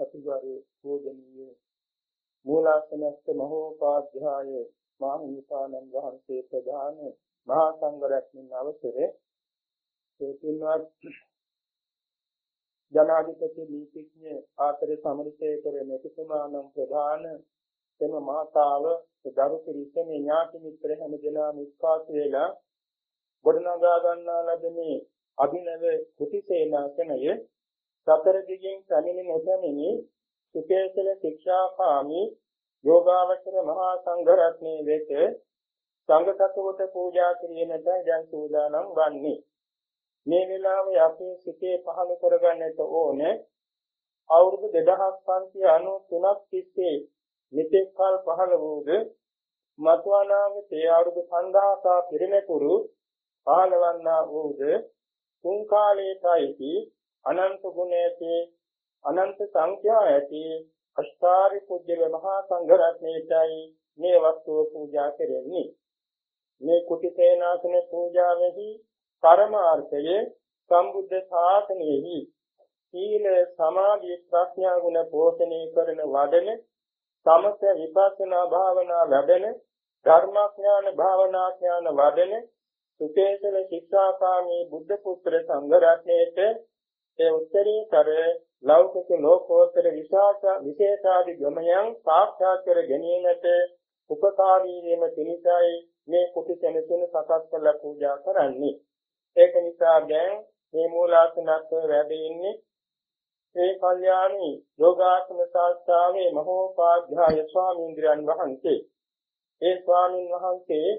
අතිගරු පූජනීය. මූලාසනස්ත මහෝපාධ්‍යාය මාහිමිපාණන් වහන්සේ ප්‍රදාන මහා සංඝ රත්නයන් අවසරේ ඒ පින්වත් ජනාධිපති නීතිඥ ආතර සමරිතේකර මෙතුමාණන් ප්‍රදාන එම මාතාව දරු පිරිසමේ. ඥාති මිත්‍ර හැම දෙනාම විශ්වාස වේලා ගොඩනගා ගන්නා ලද මේ අභිනව කුටිසේනාසනය සතර දිගින් පැමිණි නොපැමිණි සුකේසල ශික්ෂාකාමී යෝගාවචර මහා සංඝ රත්නයේ වෙත සංඝ සතුට පූජා කිරීමට දැන් සූදානම් වන්නේ. මේ වෙලාවේ අපේ සිතේ පහළ කරගන්නට ඕනේ අවුරුදු 2593ක් තිස්සේ මෙතෙක් කල පහළ වූද මතු අනාගතයේ අවුරුදු 5000ක පිරිනැතුරු පහළවන්නා වූද තුන් කාලයටයි අනන්ත ගුණ ඇති අනන්ත සංඛ්‍යා ඇති අෂ්ටාරි පුජ්‍යල මහා සංඝ රත්නයටයි මේ වස්තුව පූජා කෙරෙන්නේ. මේ කුටි සේනාසන පූජාවෙහි පරමාර්ථය සම්බුද්ධ ශාසනයෙහි සීල සමාධි ප්‍රඥා ගුණ පෝෂණය කරන වඩන සමථ විපස්සනා භාවනා වැඩෙන ධර්මඥාන භාවනා ඥාන වඩන සුකේසල ශික්ෂාකාමී බුද්ධ පුත්‍ර සංඝ රත්නයේට ඒ උත්තරීතර ලෞකික ලෝකෝත්තර විශාස විශේෂාදි ගමයන් සාක්ෂාත් කර ගැනීමට උපකාරී වීම පිණිසයි මේ කුටි සෙනසුන සකස් කළ පූජා කරන්නේ. ඒක නිසා දැන් මේ මූලාසනත් වැඩ ඉන්නේ ඒ කල්යාණී යෝගාසන ශාස්ත්‍රාවේ මහෝපාධ්‍යාය ස්වාමීන්ද්‍රයන් වහන්සේ. ඒ ස්වාමින් වහන්සේ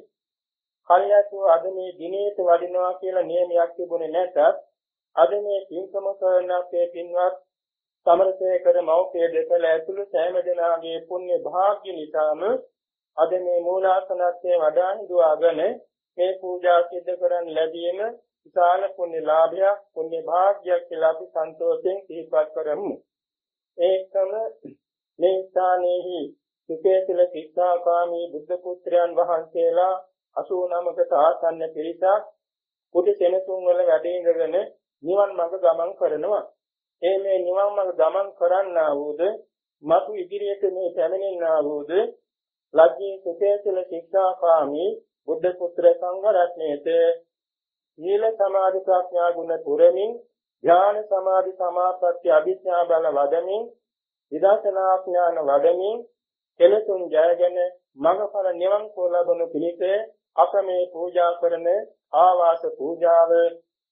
කල්යතු අද මේ දිනේට වඩිනවා කියලා නියමයක් තිබුණේ නැතත් අද මේ පින්කම කරන අපේ පින්වත් සමරසේකර මෞඛ්‍ය දෙකල ඇතුළු සෑම දෙනාගේ පුණ්‍ය භාග්‍ය නිසාම අද මේ මූලාසනත්වයේ වඩා හිඳුවාගෙන මේ පූජා සිද්ධ කරන් ලැබීම විශාල පුණ්‍ය ලාභයක් පුණ්‍ය භාග්‍යයක් කියලා අපි සන්තෝෂයෙන් සිහිපත් කරමු. ඒකම මේ ස්ථානයේහි සුකේතල සිද්ධාකාමී බුද්ධ පුත්‍රයන් වහන්සේලා 89කට ආසන්න පිරිසක් කුටි සෙනසුන් වල වැඩ ඉඳගෙන නිවන් මඟ ගමන් කරනවා. ඒ මේ නිවන් මඟ ගමන් කරන්නා වූද මතු ඉදිරියට මේ පැමිණෙන්නා වූද ලජ්ජී සුකේතල සිද්ධාකාමී බුද්ධ පුත්‍ර සංඝ රත්නයේ සීල සමාධි ප්‍රඥා ගුණ පුරමින් ඥාන සමාධි සමාපatti අභිඥා බල වඩමින් විදර්ශනා ඥාන වඩමින් කෙලසුන් ජයගෙන මඟඵල නිවන් කෝ ලබනු පිණිස අප මේ පූජා කරන ආවාස පූජාව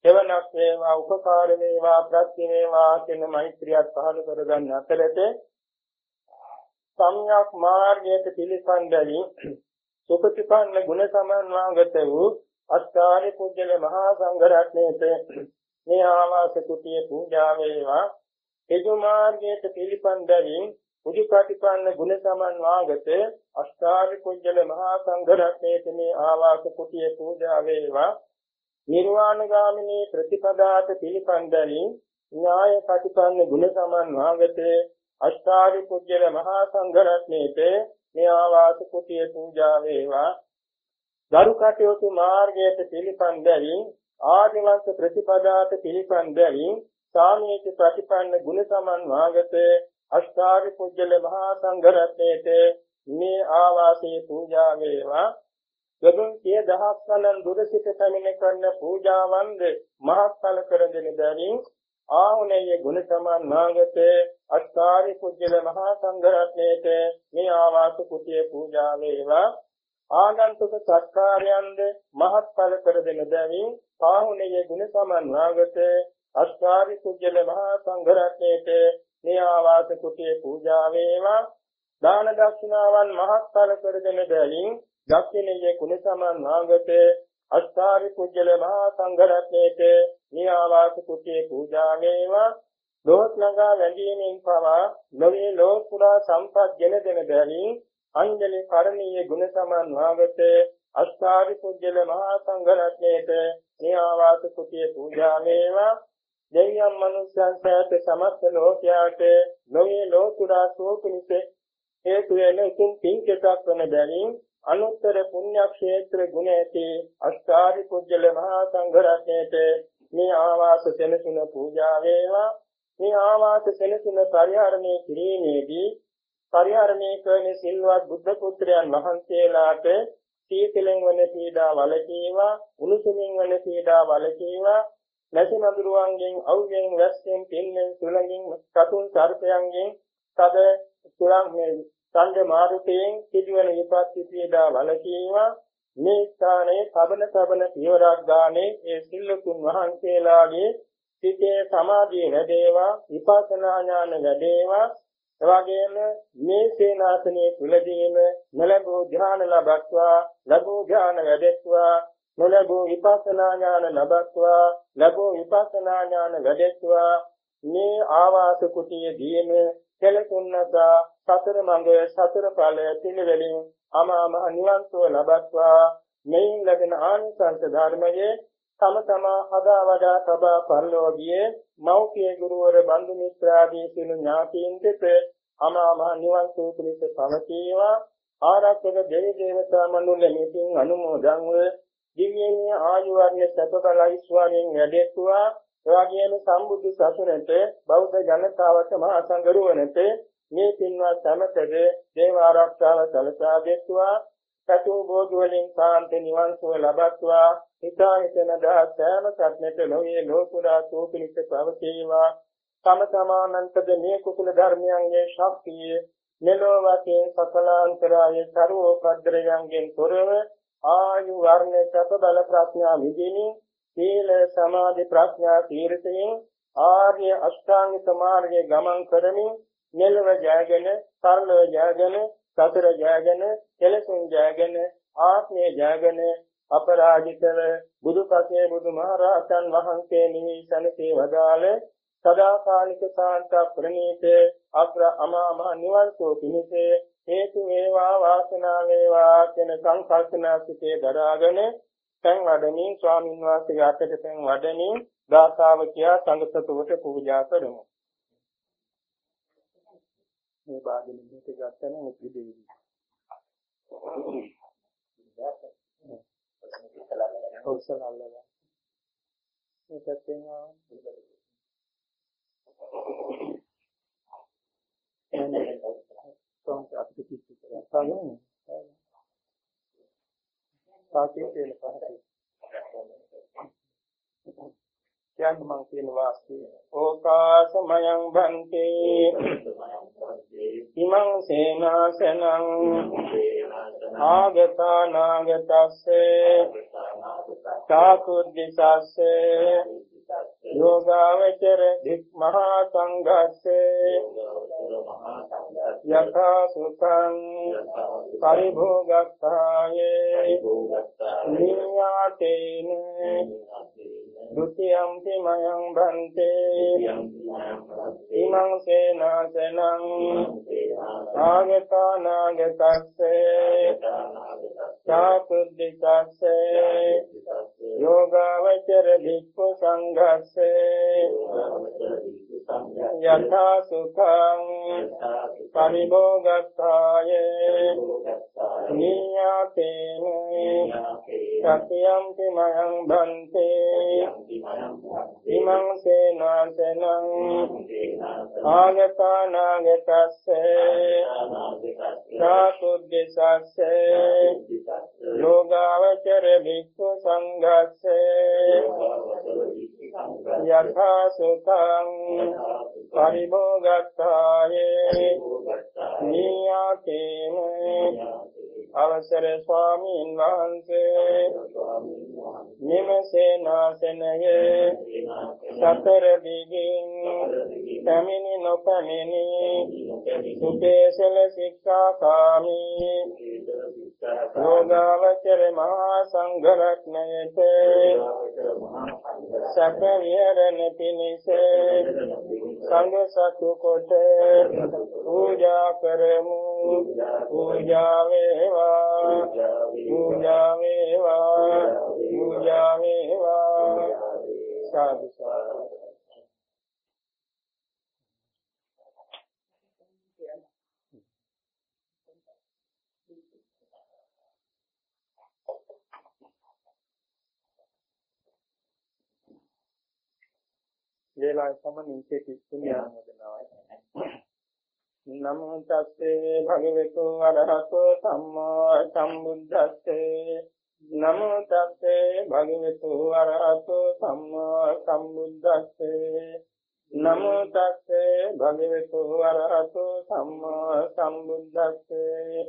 එවනක් වේවා උපකාර වේවා ප්‍රත්‍ය වේවා කියන මෛත්‍රියත් පහළ කරගන්න අතරතේ සම්්‍යක් මාර්ගයට පිළිසන් බැලි සුපතිපන්න ගුණ සමන්වාගත වූ අස්කාරි පුජ්‍යල මහා සංඝ රත්නයේත මේ ආවාස කුටියේ පූජා වේවා. එදු මාර්ගයට පිළිපන් බැවින් බුදු ප්‍රතිපන්න ගුණ සමන් වාගත අස්කාරි පුජ්‍යල මහා සංඝ රත්නයේත මේ ආවාස කුටියේ පූජා වේවා. නිර්වාණ ගාමිනී ප්‍රතිපදාත පිළිපන් බැවින් න්‍යාය ප්‍රතිපන්න ගුණ සමන් වාගත අස්කාරි පුජ්‍යල මහා සංඝ රත්නයේත මේ ආවාස කුටියේ පූජා වේවා. දරු කටයුතු මාර්ගයට පිළිපන් බැවින් ආදිවංශ ප්‍රතිපදාත පිළිපන් බැවින් සාමීච ප්‍රතිපන්න ගුණ සමන් වාගත අෂ්ටාරි පුජ්‍යල මහා සංඝ රත්නයේත මේ ආවාසයේ පූජා වේවා. ගොදුන් සිය දහස් ගණන් දුර සිට පැමිණ කරන පූජාවන්ද මහත්ඵල කර දෙන බැවින් ආහුනේය ගුණ සමන් වාගත අෂ්ටාරි පුජ්‍යල මහා සංඝ රත්නයේත මේ ආවාස කුටියේ පූජා වේවා. ආගන්තුක සත්කාරයන්ද මහත්ඵල කර දෙන බැවින් පාහුණයේ ගුණ සමන්වාගත අස්කාරි කුජල මහා සංඝ රත්නයේට මේ ආවාස කුටියේ පූජා වේවා. දාන දක්ෂිනාවන් මහත්ඵල කර දෙන බැවින් දක්ෂිනයේ ගුණ සමන්වාගත අස්කාරි කුජල මහා සංඝ රත්නයේට මේ ආවාස කුටියේ පූජා වේවා ලෝක ළඟා වැඳීමෙන් පවා නොවේ ලෝක පුරා සම්පත් ගෙන දෙන බැවින් අංජලි කරණීය ගුණ සමන් වාගත අස්කාරි පුජ්‍යල මහා සංඝ රත්නයේත මේ ආවාස කුටිය පූජා වේවා දෙවියන් මනුෂ්‍යයන් සෑත සමස්ත ලෝකයාට නොවේ ලෝතුරා සෝපිනිස හේතු වෙන ඉතින් පින්කටක් වන බැවින් අනුත්තර පුණ්‍ය ක්ෂේත්‍ර ගුණ ඇති අස්කාරි පුජ්‍යල මහා සංඝ රත්නයේත මේ ආවාස සෙනසුන පූජා වේවා. මේ ආවාස සෙලසුන පරිහරණය කිරීමේදී පරිහරණය කරන සිල්වත් බුද්ධ පුත්‍රයන් වහන්සේලාට සීතලෙන් වන පීඩා වලකීවා උණුසුමින් වන පීඩා වලකීවා නැසි මඳුරුවන්ගෙන් අවුයෙන් වැස්සෙන් පින්නෙන් සුළඟින් සතුන් සර්පයන්ගෙන් තද සුළං මේ සංජ මාරුතයෙන් සිදුවන විපත්ති පීඩා වලකීවා මේ ස්ථානයේ සබන සබන පියවරක් ගානේ ඒ සිල්ලුතුන් වහන්සේලාගේ සිතේ සමාධිය වැඩේවා විපස්සනා ඥාන වැඩේවා. එවැගේම මේ සේනාසනයේ තුලදීම නොලබෝ ධ්‍යාන ලබත්වා ලබෝ ධ්‍යාන වැඩෙත්වා නොලබෝ විපස්සනා ඥාන ලබත්වා ලබෝ විපස්සනා ඥාන වැඩෙත්වා. මේ ආවාස කුටියේදීම කෙලකුන්නතා සතර මඟ සතර ඵල පිළිවෙලින් අමාම නිවන් සුව ලබත්වා. මෙයින් ලැබෙන ආනිසංස ධර්මයේ තම තමා හදා වඩා තබා පරිලෝකීය මෞඛ්‍ය ගුරුවර බන්දු මිත්‍රාදී සිළු ඥාතීන්ට අමා මහ නිවන් සුව පිණිස පවතිවා. ආරක්ෂක දෙවි දේවතා මනුල්ල මෙතින් අනුමෝදන්ව දිව්‍යමය ආයු වර්ණ සැප බල ඓශ්වර්යයෙන් වැඩෙත්වා එවාගේම සම්බුද්ධ සසුනට බෞද්ධ ජනතාවට මහා සංගරුවනට මේ පින්වත් සමතද දේව ආරක්ෂාව සලසා දෙත්වා සතු බෝධි වලින් සාන්ත නිවන් සුව ලබත්වා හිතා හිතන දා සෑම සත්නෙට ලෝයේ ලෝකුරා සෝපිනිත පවතිවා තම සමානන්තද මේ කුසල ධර්මයන්ගේ ශක්තිය මෙලොව වශයෙන් සකලාන්තරාය ਸਰවෝපද්‍රයන්ගෙන් තොරව ආයු වර්ණ සප බල ප්‍රඥා විදිනින් සීල සමාධි ප්‍රඥා තීර්ථයෙන් ආර්ය අෂ්ටාංග මාර්ගයේ ගමන් කරමින් මෙලව ජයගෙන සරලව ජයගෙන සතර ජයගෙන කෙලසුන් ජයගෙන ආත්මය ජයගෙන අපරාජිතව බුදුපසේ බුදුමහරහතන් වහන්සේ නිවි සනසේ වදාළ සදාකාලික සාන්ත ප්‍රණීත අග්‍ර අමාම නිවන් සෝ පිණිස හේතු වේවා වාසනාව වේවා කියන සංකල්පනා සිටේ දරාගෙන පෙන් වඩමින් ස්වාමින් වහන්සේගේ අතට පෙන් වඩමින් දාසාව කියා සංඝසතුවට පූජා කරමු. මේ බාදෙලින් මේක ගත්තම උපදෙවි ඔස්සල අල්ලලා මේකත් එනවා Entonces, aquí sí, está bien. සාකේ කියන පහතේ. කියන්න මං කියන වාක්‍යය. ඕකාසමයං භන්තේ. ඉමං සේනාසනං. ආගතා නාගතස්සේ චාකුද්දිසස්සේ යෝගාවචර දික් මහා සංඝස්සේ යථා සුඛං පරිභෝගක්ඛායේ නියාතේන dutiyampi mayang bhante imang senasenang agata nagatase sakuddikase යෝගාවචර භික්ඛු සංඝස්සේ යථා සුඛං පරිභෝගස්ථාය නියාතේන සතියම්පි මයං බන්තේ ඉමං සේනාසනං ආගතානාගතස්සේ සාතුද්දසස්සේ යෝගාවචර භික්ඛු සංඝස්සේ යථා සුතං පරිභෝගත්තායේ නියාතේන අවසර ස්වාමීන් වහන්සේ. නිමසේනාසනයේ සතර දිගින් පැමිණි නොපැමිණි. සුපේසල ශික්ෂාකාමී යෝගාවචර මහා සංඝ රත්නයේත සැප විහරණ පිණිස සංඝ සතු කොට පූජා කරමු පූජා වේවා පූජා වේවා පූජා වේවා සාදු සාදු වේලාවේ සමනින් සිටි පුණ්‍යානුමෝදනාවයි නමෝ තස්සේ භගවතු අරහතෝ සම්මා සම්බුද්දස්සේ. නමෝ තස්සේ භගවතු අරහතෝ සම්මා සම්බුද්දස්සේ. නමෝ තස්සේ භගවතු අරහතෝ සම්මා සම්බුද්දස්සේ.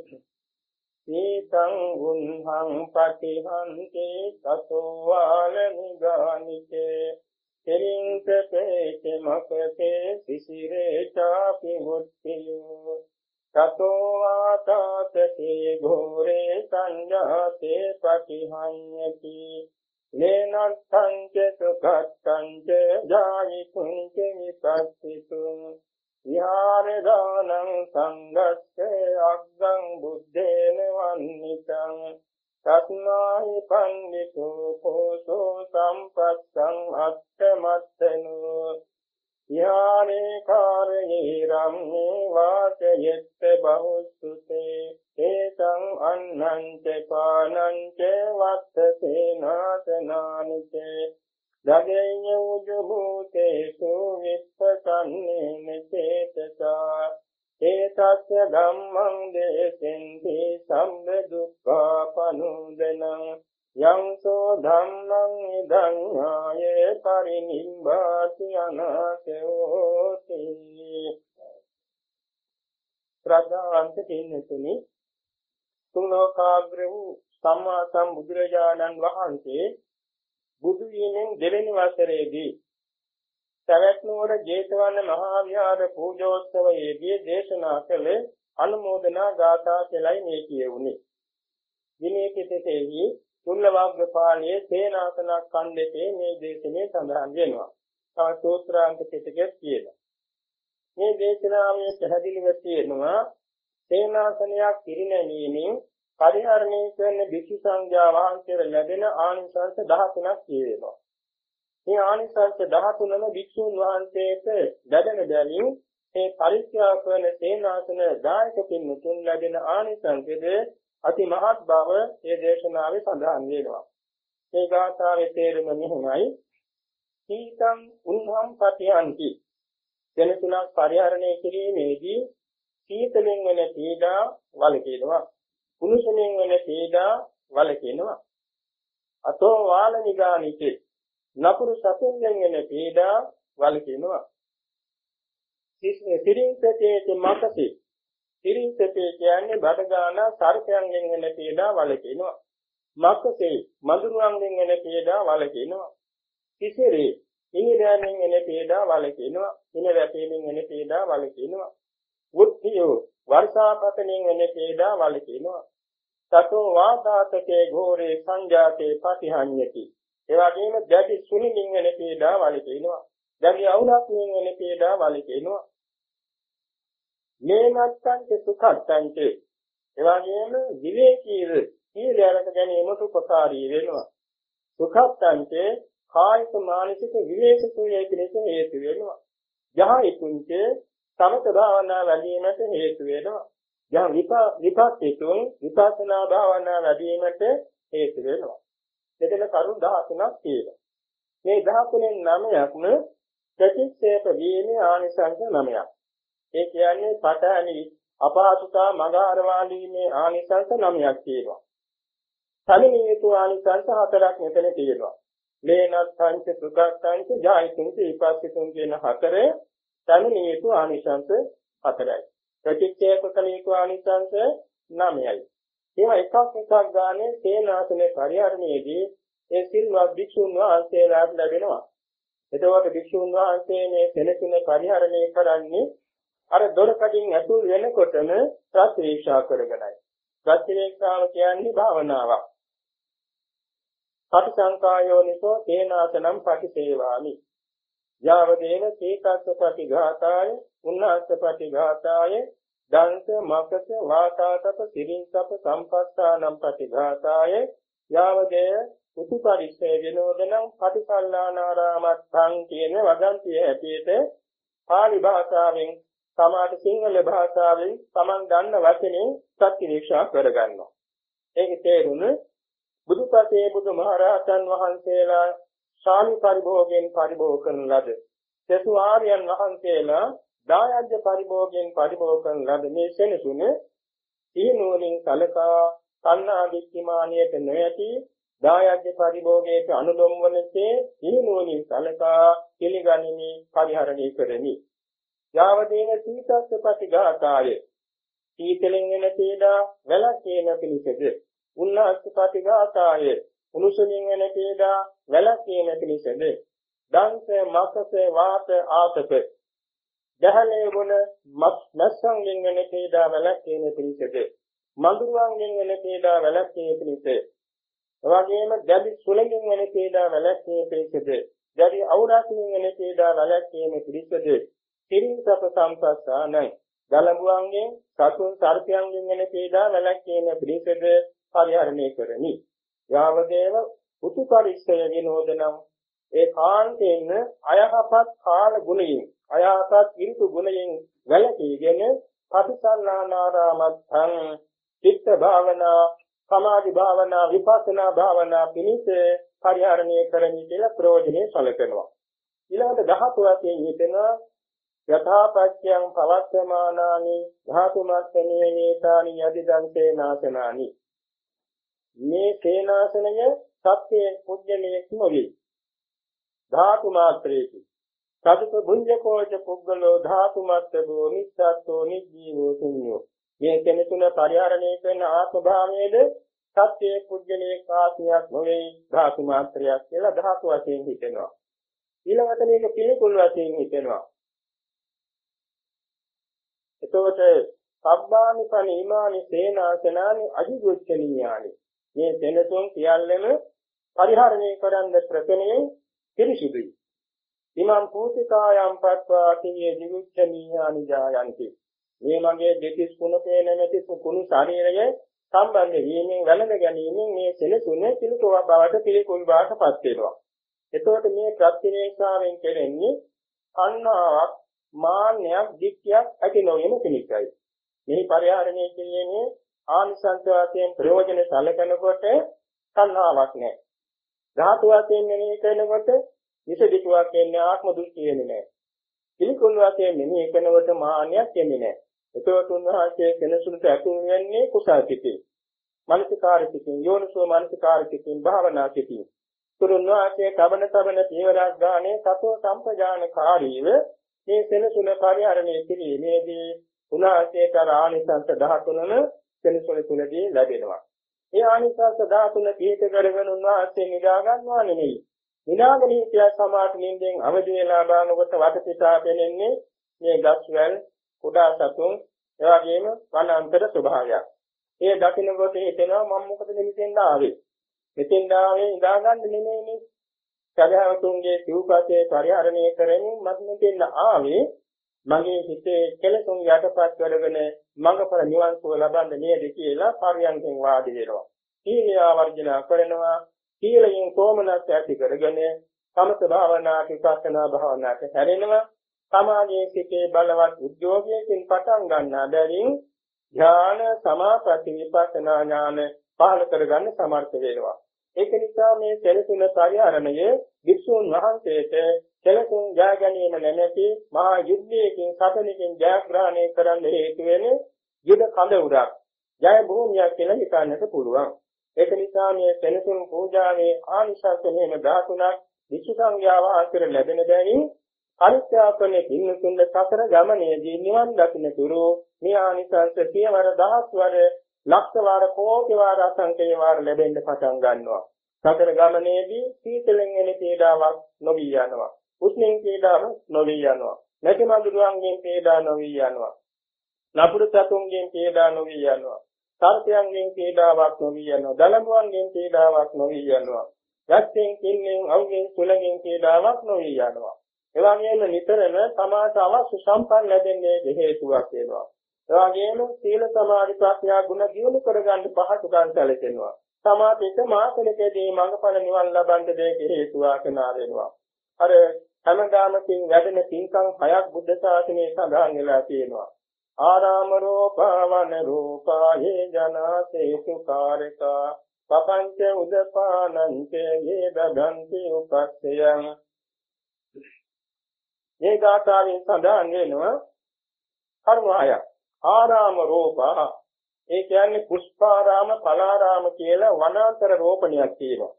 සීතං උන්හං පටිහන්ති තතෝ වාල නිගානිකේ කෙලින්ක පේච මකසේ සිසිරේ චාපි මුත්තියෝ තතෝ වාතාතේ ඝෝරේ සංජාතේ පටිහඤ්ඤති. නේනත්තං ච සුඛත්තං ච ජායිතුං ච විපස්සිතුං විහාරදානං සංගස්සේ අග්ගං බුද්ධේන වන්නිතං. තස්මාහි පන්විතෝ පෝසෝ සම්පත්තං අත්තමත්තනෝ. යානේ කාරණේ රම්මේ වාසයෙත්ත බහුසුතේ. ඒතං අන්නං ච පානං ච වත්තසේ නාසනානි ච දගෙඤ්ඤ උජභූතේසු විප්පසන්නේන චේතසා. ඒතස්ස ධම්මං දේසෙන්ති සම්බ දුක්ඛා පනුදනං යං සෝ ධම්මං ඉදං ආයේ පරිනිම්බාති අනාසෝති ශ්‍රද්ධාවන්ත පින්නතුනි තුන් ලෝකාග්‍ර වූ සම්මා සම්බුදුරජාණන් වහන්සේ බුදු වීමෙන් දෙවෙනි වසරේදී සවැත් නුවර ජේතවන මහා විහාර පූජෝත්සවයේදී දේශනා කළ අනුමෝදනා ගාථා කෙලයි මේ කියුනේ. විනය පිටකෙහි තුල්ලවග්ගපාළියේ සේනාසනක් ඛණ්ඩයේ මේ දේශනේ සඳහන් වෙනවා. තව සූත්‍රාන්ත පිටකෙත් කියනවා. මේ දේශනාවේ පැහැදිලිව තියෙනවා සේනාසනයක් පිරිනැමීමෙන් පරිහරණය කරන භික්ෂු සංඝයා වහන්සේලා ලැබෙන ආනිසංස 13ක් කියවෙනවා. මේ ආනිසංස 13ම භික්ෂුන් වහන්සේට ලැබෙන බැවින් මේ පරිත්‍යාග කරන සේනාසන දායක පින්තුන් ලැබෙන ආනිසංසෙද අති මහත් බව මේ දේශනාවේ සඳහන් වෙනවා. මේ ගාථාවේ තේරුම මෙහිමයි. සීතං උන්හම් පටියන්ති. දෙනතුලක් පරිහරණය කිරීමේදී සීතලෙන් වෙන පීඩා වලකිනවා. කුණුසුමින් වෙන පීඩා වලකිනවා. අතෝ වාල නිගානිතේ නපුරු සතුන්ගෙන් එන පීඩා වළකිනවා. සිරින්සතේ මකසි සිරින්සතේ කියන්නේ බඩගාන සර්පයන්ගෙන් එන පීඩා වළකිනවා. මකසේ මදුරුවන්ගෙන් එන පීඩා වළකිනවා. සිසිරේ ඉනිදෑමෙන් එන පීඩා වළකිනවා. ඉනරැපීමෙන් එන පීඩා වළකිනවා. වුත්තියෝ වර්ෂාපතනෙන් එන පීඩා වළකිනවා. සතෝ වාදාතකේ ඝෝරේ සංජාතේ පටිහඤ්ඤති ඒ වගේම දැඩි සුනිමින් වෙන පීඩා වලිකිනවා. දැඩි අවුලක් වෙන පීඩා වලිකිනවා. මේ නැත්තන්ට සුඛත්තන්ට ඒ වගේම විවේකීව සීලය රැක ගැනීමට උපකාරී වෙනවා. සුඛත්තන්ට කායික මානසික විවේක සුවය පිණිස හේතු වෙනවා. යහයිතුන්ට සමත භාවනා වැඩිවීමට හේතු වෙනවා. යම් විපස්සීතුන් විපස්සනා භාවනා වැඩිවීමට හේතු වෙනවා. මෙතන කරුණු 13ක් තියෙනවා. මේ 13න් 9ක්ම ප්‍රතික්ෂේප වීමේ ආනිසංස 9ක්. ඒ කියන්නේ පඨානි අපහසුතා මඟ අරවාලීමේ ආනිසංස 9ක් තියෙනවා. සමිනියතු ආනිසංස හතරක් මෙතන තියෙනවා. මේනත් සංච සුඛාංච ජායතුංච විපස්සිතුං කියන හතරේ සමිනියතු ආනිසංස හතරයි. ප්‍රතික්ෂේප කළ යුතු ආනිසංස 9යි. ඒවා එකක් එකක් ගානේ සේනාසනේ පරිහරණයේදී ඒ සිල්වත් භික්ෂුන් වහන්සේලාට ලැබෙනවා. එතකොට භික්ෂුන් වහන්සේ මේ සෙනසුන පරිහරණය කරන්නේ අර දොරකඩින් ඇතුල් වෙනකොටම ප්‍රතිවීක්ෂා කරගෙනයි. ප්‍රතිවීක්ෂාව කියන්නේ භාවනාවක්. පටිසංකායෝනිසෝ තේනාසනම් පටිසේවාමි. යාවදේන සීකස්ස පටිඝාතාය උන්නාස්ස පටිඝාතාය දන්ත මකස වාතාතප සිරින්සප සම්පස්සානම් ප්‍රතිඝාතාය යාවදේ උතුපරිස්සේ විනෝදනම් පටිසල්ලානාරාමත්තං කියන වදන්තිය ඇටියට පාලි භාෂාවෙන් සමාත සිංහල භාෂාවෙන් Taman ගන්න වචනේ ප්‍රතිනික්ෂා කරගන්නවා. ඒකේ තේරුම බුදුපසේ බුදුමහරහතන් වහන්සේලා ශාමි පරිභෝගයෙන් පරිභෝග කරන ලද සසු ආර්යයන් වහන්සේලා දායජ්‍ය පරිභෝගයෙන් පරිභෝග කරන ලද මේ සෙනසුන සීනුවලින් සලකා කන්නා දික්තිමානියට නොයති දායජ්‍ය පරිභෝගයට අනුලොම් වනසේ සීනුවලින් සලකා පිළිගනිමි පරිහරණය කරමි. යාවදේන සීතස්ස ප්‍රතිඝාතාය. සීතලෙන් එන පීඩා වැළැක්වීම පිණිසද උල්ලාස ප්‍රතිඝාතාය. උණුසුමින් එන පීඩා වැළැක්වීම පිණිසද දංශ මකස වාත ආතප දහලේ වුණ මස්සංගෙන් වෙන පීඩා වැළැක්වීම පිණිසද? මඳුරුවන්ගෙන් වෙන පීඩා වැළැක්වීම පිණිස එවැගේම දැඩි සුලඟින් වෙන පීඩා වැළැක්වීම පිණිසද? දැඩි අවුරාකින් වෙන පීඩා වැළැක්වීම පිණිසද? තිරිසප සම්පස්සානං ගලඹුවන්ගෙන් සතුන් සර්පයන්ගෙන් වෙන පීඩා වැළැක්වීම පිණිසද? පරිහරණය කරමි. යාවදේව උතුපරිස්සය විනෝදනම්. ඒ කාන්තේන අයහපත් කාල ගුණයෙන් අයහපත් ඍතු ගුණයෙන් වැළකීගෙන පටිසල්ලානාරාමත්තං චිත්ත භාවනා සමාධි භාවනා විපස්සනා භාවනා පිණිස පරිහරණය කරමි කියලා ප්‍රයෝජනේ සැලකනවා. ඊළඟට ධාතු වශයෙන් හිතෙනවා යථාපච්චයන් පවත්තමානානි ධාතු මත්තනේ නේතානි යදිදන්තේ නාසනානි. මේ සේනාසනය සත්‍යයේ පුජ්‍යලයේ නොවේ. ධාතු මාත්‍රේති සතුත බුඤ්ජකෝච පුද්ගලෝ ධාතු මාත්‍රෝ නිස්සත්ෝ නිජීවෝ ශුන්‍යෝ. මේ කෙනෙකුන පරිහරණය කරන ආත්ම භාවයේද සත්‍යයේ පුද්ගලයේ කාසියක් නොවේ ධාතු මාත්‍රයක් කියලා ධාතු වශයෙන් හිතෙනවා. ඊළඟට මේක පිළිකුල් වශයෙන් හිතෙනවා. එතකොට සබ්බානි පනීමානි සේනාසනානි අධිගොච්ඡනීයානි. මේ සෙනසුන් සියල්ලම පරිහරණය කරන්න ප්‍රකණයෙන් පිරිසුදුයි. ඉමං පූතිකායම් පත්වා කියේ දිවිච්ඡනීයානි ජායන්ති. මේ මගේ දෙතිස් කුණපේ නැමැති කුණු ශරීරය සම්බන්ධ වීමෙන් වැළඳ ගැනීමෙන් මේ සෙනසුන පිළිකව බවට පිළිකුල් බවටපත් වෙනවා. එතකොට මේ ප්‍රත්‍යනේක්ෂාවෙන් කෙරෙන්නේ අන්නාවක් මාන්නයක් දික්කයක් ඇති නොවීම පිණිසයි. මේ පරිහරණය කිරීමේ ආනිසංස වශයෙන් ප්‍රයෝජන සැලකනකොට සංහාවක් නැහැ. ධාතු වශයෙන් මෙනෙහි කරනකොට විසදිකුවක් එන්නේ ආත්ම දෘෂ්ටි වෙන්නේ නැහැ. පිළිකුල් වශයෙන් මෙනෙහි කරනකොට මාන්නයක් එන්නේ නැහැ. එතකොට උන්වහන්සේ කෙනසුන්ට ඇතුල් වෙන්නේ කුසල් සිතින්. මනසිකාර සිතින් යෝනිසෝ මනසිකාර සිතින් භාවනා සිතින්. තුරුන්වහන්සේ කබන කබන තීවරක් ගානේ සතෝ සම්පජානකාරීව මේ සෙනසුන පරිහරණය කිරීමේදී උන්වහන්සේට ආනිසංස 13ම සෙනසුන තුලදී ලැබෙනවා. ඒ ආනිසංස 13 පිළිත කරගෙන උන්වහන්සේ නිදා ගන්නවා නෙමෙයි. නිදාගෙන හිටිය සමාත නින්දෙන් අවදි වෙලා බලනකොට වටපිටා පෙනෙන්නේ මේ ගස්වැල් කුඩා සතුන් එවාගෙම වනාන්තර ස්වභාවයක්. ඒ දකින්නකොට හිතෙනවා මම මොකද මෙතෙන් ආවේ? මෙතෙන් ආවේ ඉඳාගන්න නෙමෙයිනේ. සදහවතුන්ගේ සිව්පතේ පරිහරණය කරමින් මත් මෙතෙන් ආවේ මගේ හිතේ කෙලසුන් යටපත් කරගෙන මඟපර නිවන් සුව ලබන්න නේද කියලා පරියන්කෙන් වාඩි වෙනවා. සීලය වර්ජනා කරනවා. සීලයෙන් සෝමනස් ඇති කරගෙන සමත භාවනා විපස්සනා භාවනාට හැරෙනවා. සමාධියේ සිටේ බලවත් උද්‍යෝගයකින් පටන් ගන්නා බැවින් ඥාන සමාපatti විපස්සනා ඥාන පහළ කරගන්න සමර්ථ වෙනවා. ඒක නිසා මේ සෙලසුන පරිහරණයේ වික්ෂුන් වහන්සේට සෙලසුන් ජය ගැනීම නැමැති මහා යුද්ධයකින් සතනකින් ජයග්‍රහණය කරන්න හේතු වෙන යුද කඳ උඩක් ජය භූමියක් කියලා හිතන්නට පුළුවන්. ඒක නිසා මේ සෙලසුන් පූජාවේ ආනිශංස මෙහෙම 13ක් වික්ෂු සංඝයාව ආශ්‍රය ලැබෙන බැවින් පරිත්‍යාගකන පින්නතුන්ද සතර ගමනේදී නිවන් දකින්න තුරු මේ ආනිසංස සියවර දහස් වර ලක්ෂ වාර කෝටි වාර අසංකේය වාර ලැබෙන්න පටන් ගන්නවා. සතර ගමනේදී සීතලෙන් එන පීඩාවක් නොවි යනවා. උෂ්ණෙන් පීඩාවක් නොවි යනවා. නැති මඳුරුවන්ගෙන් පීඩා නොවි යනවා. නපුරු සතුන්ගෙන් පීඩා නොවි යනවා. සර්පයන්ගෙන් පීඩාවක් නොවි යනවා. දලඹුවන්ගෙන් පීඩාවක් නොවි යනවා. යක්ෂෙන් කින්නෙන් අවුගෙන් සුලගෙන් පීඩාවක් නොවි යනවා. එවැගේම නිතරම සමාජ අවශ්‍ය සම්පන්න ලැබෙන්නේ හේතුවක් වෙනවා. එවැගේම සීල සමාධි ප්‍රඥා ගුණ දියුණු කරගන්න පහසුකම් සැලසෙනවා. සමාධි එක මාසලකදී මඟඵල නිවන් ලබන්න දෙයක හේතු වාසනා වෙනවා. අර හැමදාම පින් වැඩෙන පින්කම් හයක් බුද්ධ ශාසනයේ සඳහන් වෙලා තියෙනවා. ආරාම රෝපාවන රූපායේ ජනාසේතු කාරකා පපංච උදපානන්තේ යේ දගන්ති උපස්සයං මේ ගාථාවෙන් සඳහන් වෙනවා කර්මහයක්. ආරාම රූපා ඒ කියන්නේ පුෂ්පාරාම පලාරාම කියලා වනාන්තර රෝපණයක් තියෙනවා.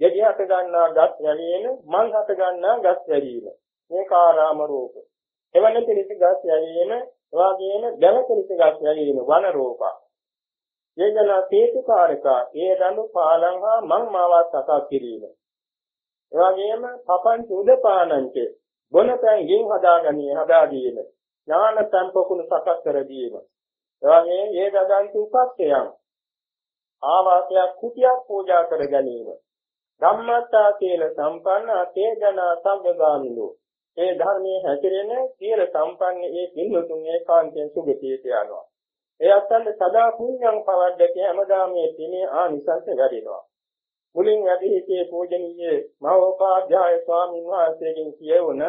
ගෙඩි හට ගන්නා ගස් වැලීන මල් හට ගන්නා ගස් වැලීන මේක ආරාම රූප. එවන පිළිස ගස් වැලීන එවාගේම දැව පිළිස ගස් වැලීන වන රූපා. යේජන හේතුකාරක ඒ රණු පාලං හා මං මාවත් සකස් කිරීම. එවාගේම පපංච උදපානංච බොනපැන් ගින් හදාගනී හදා දීම. ඥාන සම්පකුණු සකස් කර දීම. එවාගේ ඒ දදන්ති උපස්සයන් ආවාසයක් කුටියක් පූජා කර ගැනීම. ධම්මත්තා සීල සම්පන්න තේජන සංගාමිනෝ ඒ ධර්මයේ හැසිරෙන සීල සම්පන්න ඒ පින්වතුන් ඒකාන්තයෙන් සුගතියට යනවා ඒ අත්යන්ට සදා පුණ්‍යං පවද්දක හැමදාම මේ පිනේ ආනිසංස වැඩිනවා මුලින් වැඩි හිටියේ පූජනීය මහෝපාධ්‍යාය ස්වාමීන් වහන්සේගෙන් කියවුණ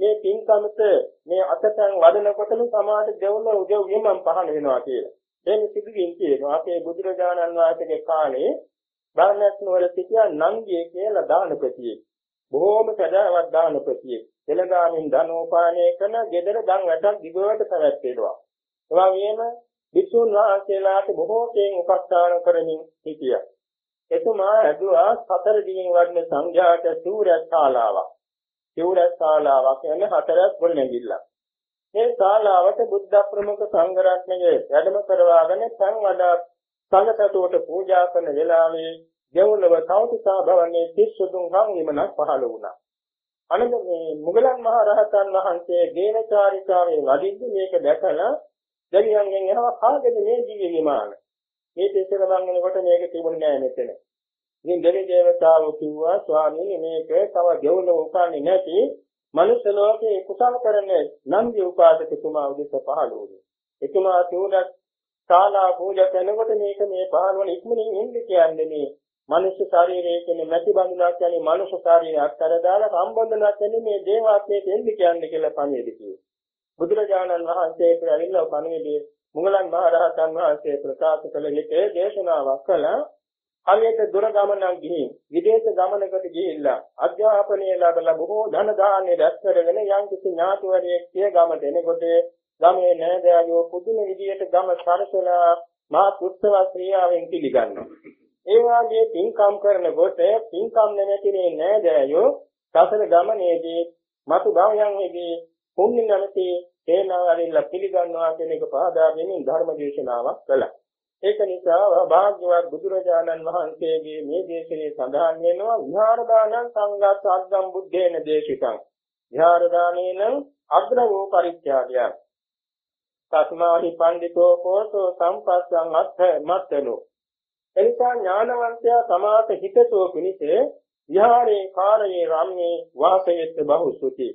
මේ පින්කමත මේ අතටන් වදනකොටම සමාජ දෙවොල්ල උදව් විමම් පහළ වෙනවා කියලා. එන්නේ සිදුවීම් කියනවා අපේ බුදුරජාණන් වහන්සේගේ කාලේ බාරණස් නුවර සිටියා නංගියේ කියලා දානපතියෙක්. බොහෝම සදාවත් දානපතියෙක්. එළදාමින් ධනෝපානය කරන gedara දන් වැටක් දිගට පැවැත්වෙනවා. ඒ වගේම විසුණු වහන්සේලාට බොහෝ තෙන් උපස්ථාන කරමින් සිටියා. එතුමා ඇදුවා සතර දිනින් වඩන සංඝයාට සූර්යශාලාවක්. සූර්යශාලාවක් කියන්නේ හතරක් ගොඩනැගිල්ලක්. මේ ශාලාවට බුද්ධ ප්‍රමුඛ සංඝ රත්නයේ වැඩම කරවාගෙන පන් වඩා සංඝසතුවට පූජා කරන වෙලාවේ දෙවොලව තවතිසා භවන්නේ තිස්සුදුන් හංගිමනක් පහළ වුණා. අනද මේ මුගලන් මහ රහතන් වහන්සේ දේවචාරිකාවේ වඩිද්දි මේක දැකලා දෙවියන්ගෙන් එනවා කාගේද මේ දිව්‍ය විමාන? මේ තෙසර මං වෙනකොට මේක තිබුණේ නැහැ මෙතන. ඉතින් දෙවි දේවතාවෝ කිව්වා ස්වාමීනි මේක තව දෙවොලව උපන්නේ නැති මනුෂ්‍ය ලෝකේ කුසල කරන නන්දි උපාසකතුමා උදෙස පහළ වුණේ. එතුමා සූරත් ශාලා පූජා කරනකොට මේක මේ පහළවන ඉක්මනින් එන්නේ කියන්නේ මේ මනුෂ්‍ය ශරීරයේ කියන්නේ මැටි බඳුනක් කියන්නේ මනුෂ්‍ය ශරීරය අත්තර දාලා සම්බන්ධනක් කියන්නේ මේ දේවාත්මයට එන්නේ කියන්නේ කියලා පණිවිඩ කිව්වා. බුදුරජාණන් වහන්සේ පිළිවිල්ල පණිවිඩයේ මුගලන් මහ රහතන් වහන්සේ ප්‍රකාශ කළ විට දේශනාවක් කළා. හරියට දුර ගමනක් ගිහින් විදේශ ගමනකට ගිහිල්ලා අධ්‍යාපනය ලැබලා බොහෝ ධන දාන්නේ දැස් කරගෙන යම් කිසි ඥාතිවරයෙක් සිය ගමට එනකොට ගමේ නෑදෑයෝ පුදුම විදියට ගම සරසලා මා උත්සව ක්‍රියාවෙන් පිළිගන්නවා. ඒ වාගේ පින්කම් කරනකොට පින්කම් නැමැතිනේ නෑදෑයෝ සසර ගමනේදී මතු භවයන්ෙහිදී පුණ්‍ය නැමැති තේනාවරින්ලා පිළිගන්නවා කියන එක පහදා දෙමින් ධර්ම දේශනාවක් කළා. ඒක නිසා භාග්‍යවත් බුදුරජාණන් වහන්සේගේ මේ දේශනේ සඳහන් වෙනවා විහාර දානං සංඝාස අග්ගම් බුද්ධේන දේශිතං. විහාර දානේන අග්‍ර වූ පරිත්‍යාගයක්. තස්මාහි පණ්ඩිතෝ කෝසෝ සම්පස්සං අත්ථ මත්තනෝ එනිසා ඥානවන්තයා සමාත හිතසෝ පිණිස විහාරේ කාරයේ රම්මේ වාසයෙත් බහුසුති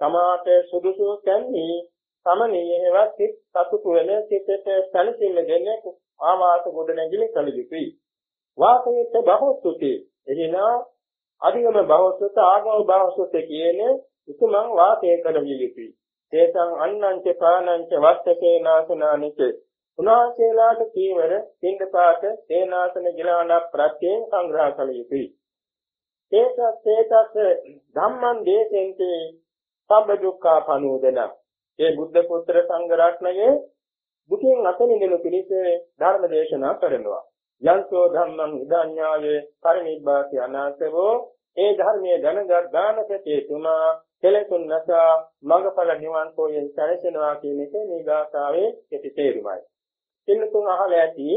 සමාත සුදුසු කැමි සමනීයවත් සිත් සතුටු වෙන සිතට සැලසෙල්ල දෙන්නේ ආවාස ගොඩ නැගිලි කල යුතුයි. වාසයෙත් බහුසුති එහිනා අධිගම බහුසුත ආගම බහුසුත කියන උතුමන් වාසය කළ යුතුයි. තේසං අන්නංච ප්‍රාණංච වස්සකේ නාසනානිච. උනාසේලාට කීවර පින්දපාත තේනාසන ගිලාන ප්‍රත්‍යයෙන් සංග්‍රහ කළ යුතුයි. තේසස් තේසස් ධම්මං දේසෙන්ති සබ්බ දුක්ඛා පනෝදන. ඒ බුද්ධ පුත්‍ර සංඝ රත්නයේ දුකින් අත මිදෙනු පිණිස ධර්ම දේශනා කරනවා. යන්සෝ ධම්මං ඉදඤ්ඤායේ පරිනිබ්බාති අනාසවෝ. ඒ ධර්මයේ දැනගත් දානකතේ තුමා කෙලෙසුන් නැසා මඟඵල නිවන් පොයෙන් සැලසෙනවා කියන එක මේ ගාථාවේ කෙටි තේරුමයි. පින්නතුන් අහලා ඇති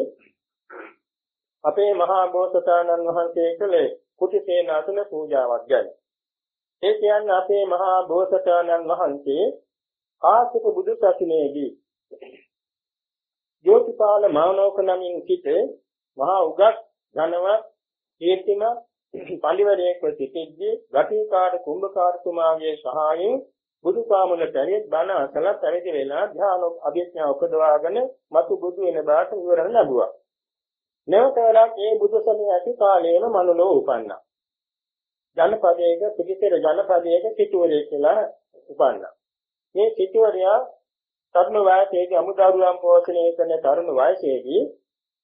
අපේ මහා බෝසතාණන් වහන්සේ කළේ කුටි සේනාසන පූජාවක් ගැන. ඒ කියන්නේ අපේ මහා බෝසතාණන් වහන්සේ කාශ්‍යප බුදු සසුනේදී ජෝතිපාල මානෝක නමින් සිට මහා උගත් ධනවත් කීර්තිමත් පඬිවරයෙක්ව සිටිද්දී ගටිකාර කුම්භකාරතුමාගේ සහායෙන් බුදුපාමුල පැරියෙත් බණ අසලා පැවිදි වෙලා ධ්‍යාන අභිඥා උපදවාගෙන මතු බුදු වෙන බාට විවරණ ලැබුවා. නැවතලා ඒ බුදුසමය ඇති කාලයේම මනුලෝ උපන්නා. ජනපදයක පිටිතර ජනපදයක සිටුවරයෙක් කියලා උපන්නා. මේ සිටුවරයා තරුණ වයසේදී අමුදරුවන් පෝෂණය කරන තරුණ වයසේදී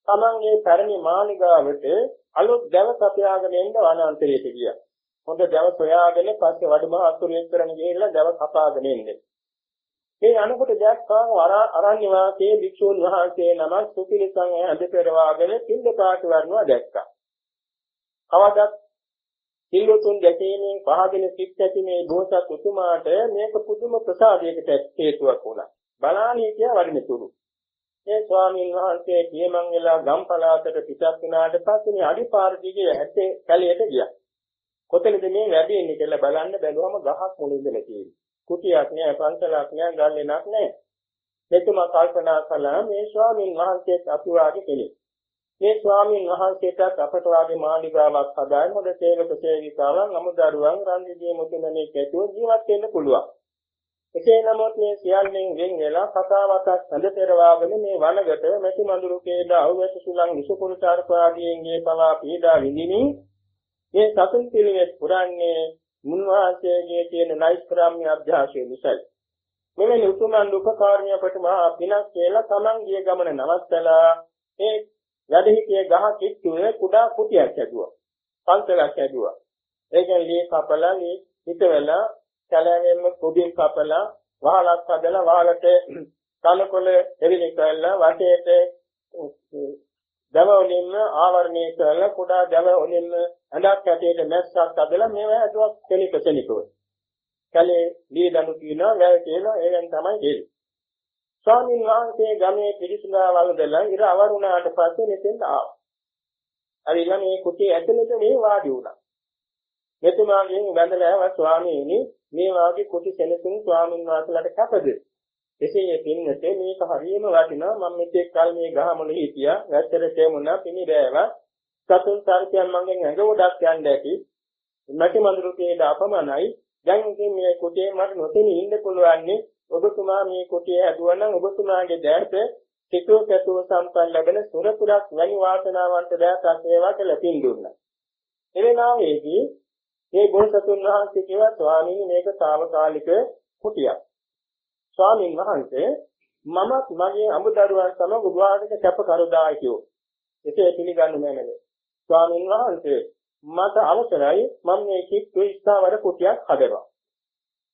තමන්ගේ පැරණි මාලිගාවට අලුත් දැව සපයාගෙන එන්න වනාන්තරයට ගියා. හොඳ දැව සොයාගෙන පස්සේ වඩමහ අතුරු කරන ගිහිල්ලා දැව කපාගෙන ඉන්නේ. මේ අනුකොට දැක්කා අරණ්‍ය වාසයේ භික්ෂුන් වහන්සේ නමක් සුපිලිසං ඇඳ පෙරවාගෙන පින්ද පාට වර්ණවා දැක්කා. කවදත් සිල්වතුන් දැකීමෙන් පහගෙන සිත් ඇති මේ බෝසත් උතුමාට මේක පුදුම ප්‍රසාදයකට හේතුවක් වුණා. බලාලී කිය වඩිනතුරු. මේ ස්වාමීන් වහන්සේ පියමන් වෙලා ගම්පලාතට පිටත් වුණාට පස්සේ මේ අඩිපාර දිගේ ඇත්තේ කැලියට ගියා. කොතනද මේ වැඩින්නේ කියලා බලන්න බැලුවම ගහක් මුල ඉඳලා තියෙනවා. කුටියක් නෑ, පන්සලක් නෑ, ගල්ලෙනක් නෑ. මෙතුමා කල්පනා කළා මේ ස්වාමීන් වහන්සේත් අපි වාගේ කෙනෙක්. මේ ස්වාමීන් වහන්සේටත් අපට වාගේ මාළිගාවක් හදාගෙන හොඳ සේවක සේවිකාවන් අමුදරුවන් රන්දිදී මුතුමනේ කැටුව ජීවත් වෙන්න පුළුවන්. එසේ නමුත් මේ සියල්ලෙන් වෙන් වෙලා කතාවතක් හඳ පෙරවාගෙන මේ වනගත මෙති මඳුරු කේඩ අවැස සුලං විසුකුරු චාර්පාදීන්ගේ පවා පීඩා විඳිනින් මේ සතුන් පිළිවෙත් පුරන්නේ මුන්වහන්සේගේ තියෙන නෛෂ්ක්‍රාම්‍ය අභ්‍යාසය නිසායි. මෙවැනි උතුමන් දුකකාරණිය අපට මහා පිනක් කියලා Taman ගිය ගමන නවත්තලා ඒ වැඩිහිටියේ ගහ කිට්ටුවේ කුඩා කුටියක් ඇදුවා. පන්සලක් ඇදුවා. ඒකෙන් ලී කපලා ලී හිටවලා කැලෑවෙන්ම කුඩින් කපලා වහලක් හදලා වහලට කලකොල එවිලි කරලා වටේට දව වලින්ම ආවරණය කරලා කුඩා දව වලින්ම ඇඳක් ඇටේට මැස්සක් අදලා මේවා ඇදුවක් කෙලික කෙලිකව. කලේ දී දඬු කියනවා වැය කියලා ඒවෙන් තමයි දෙන්නේ. ස්වාමීන් වහන්සේ ගමේ පිරිසුදා වලදලා ඉර අවරුණාට පස්සේ මෙතෙන් ආවා. අරිලා මේ කුටි ඇතුළත මේ වාඩි වුණා. මෙතුමාගෙන් වැඳලා ස්වාමීනි මේ වාගේ කුටි සෙනසුන් ස්වාමීන් වහන්සේලාට කැපද? එසේ පින්නට මේක හරියම වටිනවා මම මෙතෙක් කල මේ ගහමුල හිටියා. වැස්සට තෙමුණා පිණි බෑවා සතුන් සර්පයන් මගෙන් ඇඟ උඩක් යන්න ඇති. මැටි මඳුරුකේ දාපමණයි දැන් ඉතින් මේ කුටියේ මට නොතෙනී ඉන්න පුළුවන් ඔබතුමා මේ කුටිය හැදුවා නම් ඔබතුමාගේ දැයට සිතෝ කැතුව සම්පන්න ලැබෙන සුරපුරක් වැනි වාසනාවන්ත දැයක් වේවා කියලා පින් දුන්නා. එවෙලාවේදී මේ බෝසතුන් වහන්සේ කිව්වා ස්වාමීනි මේක తాවකාලික කුටියක්. ස්වාමීන් වහන්සේ මමත් මගේ අමුදරුවන් සමග උභාගක කැප කරුදායිකෝ. එසේ පිළිගන්නු මැනව. ස්වාමීන් වහන්සේ මට අවසරයි මම මේ කිත්තු ස්ථාවර කුටියක් හදනවා.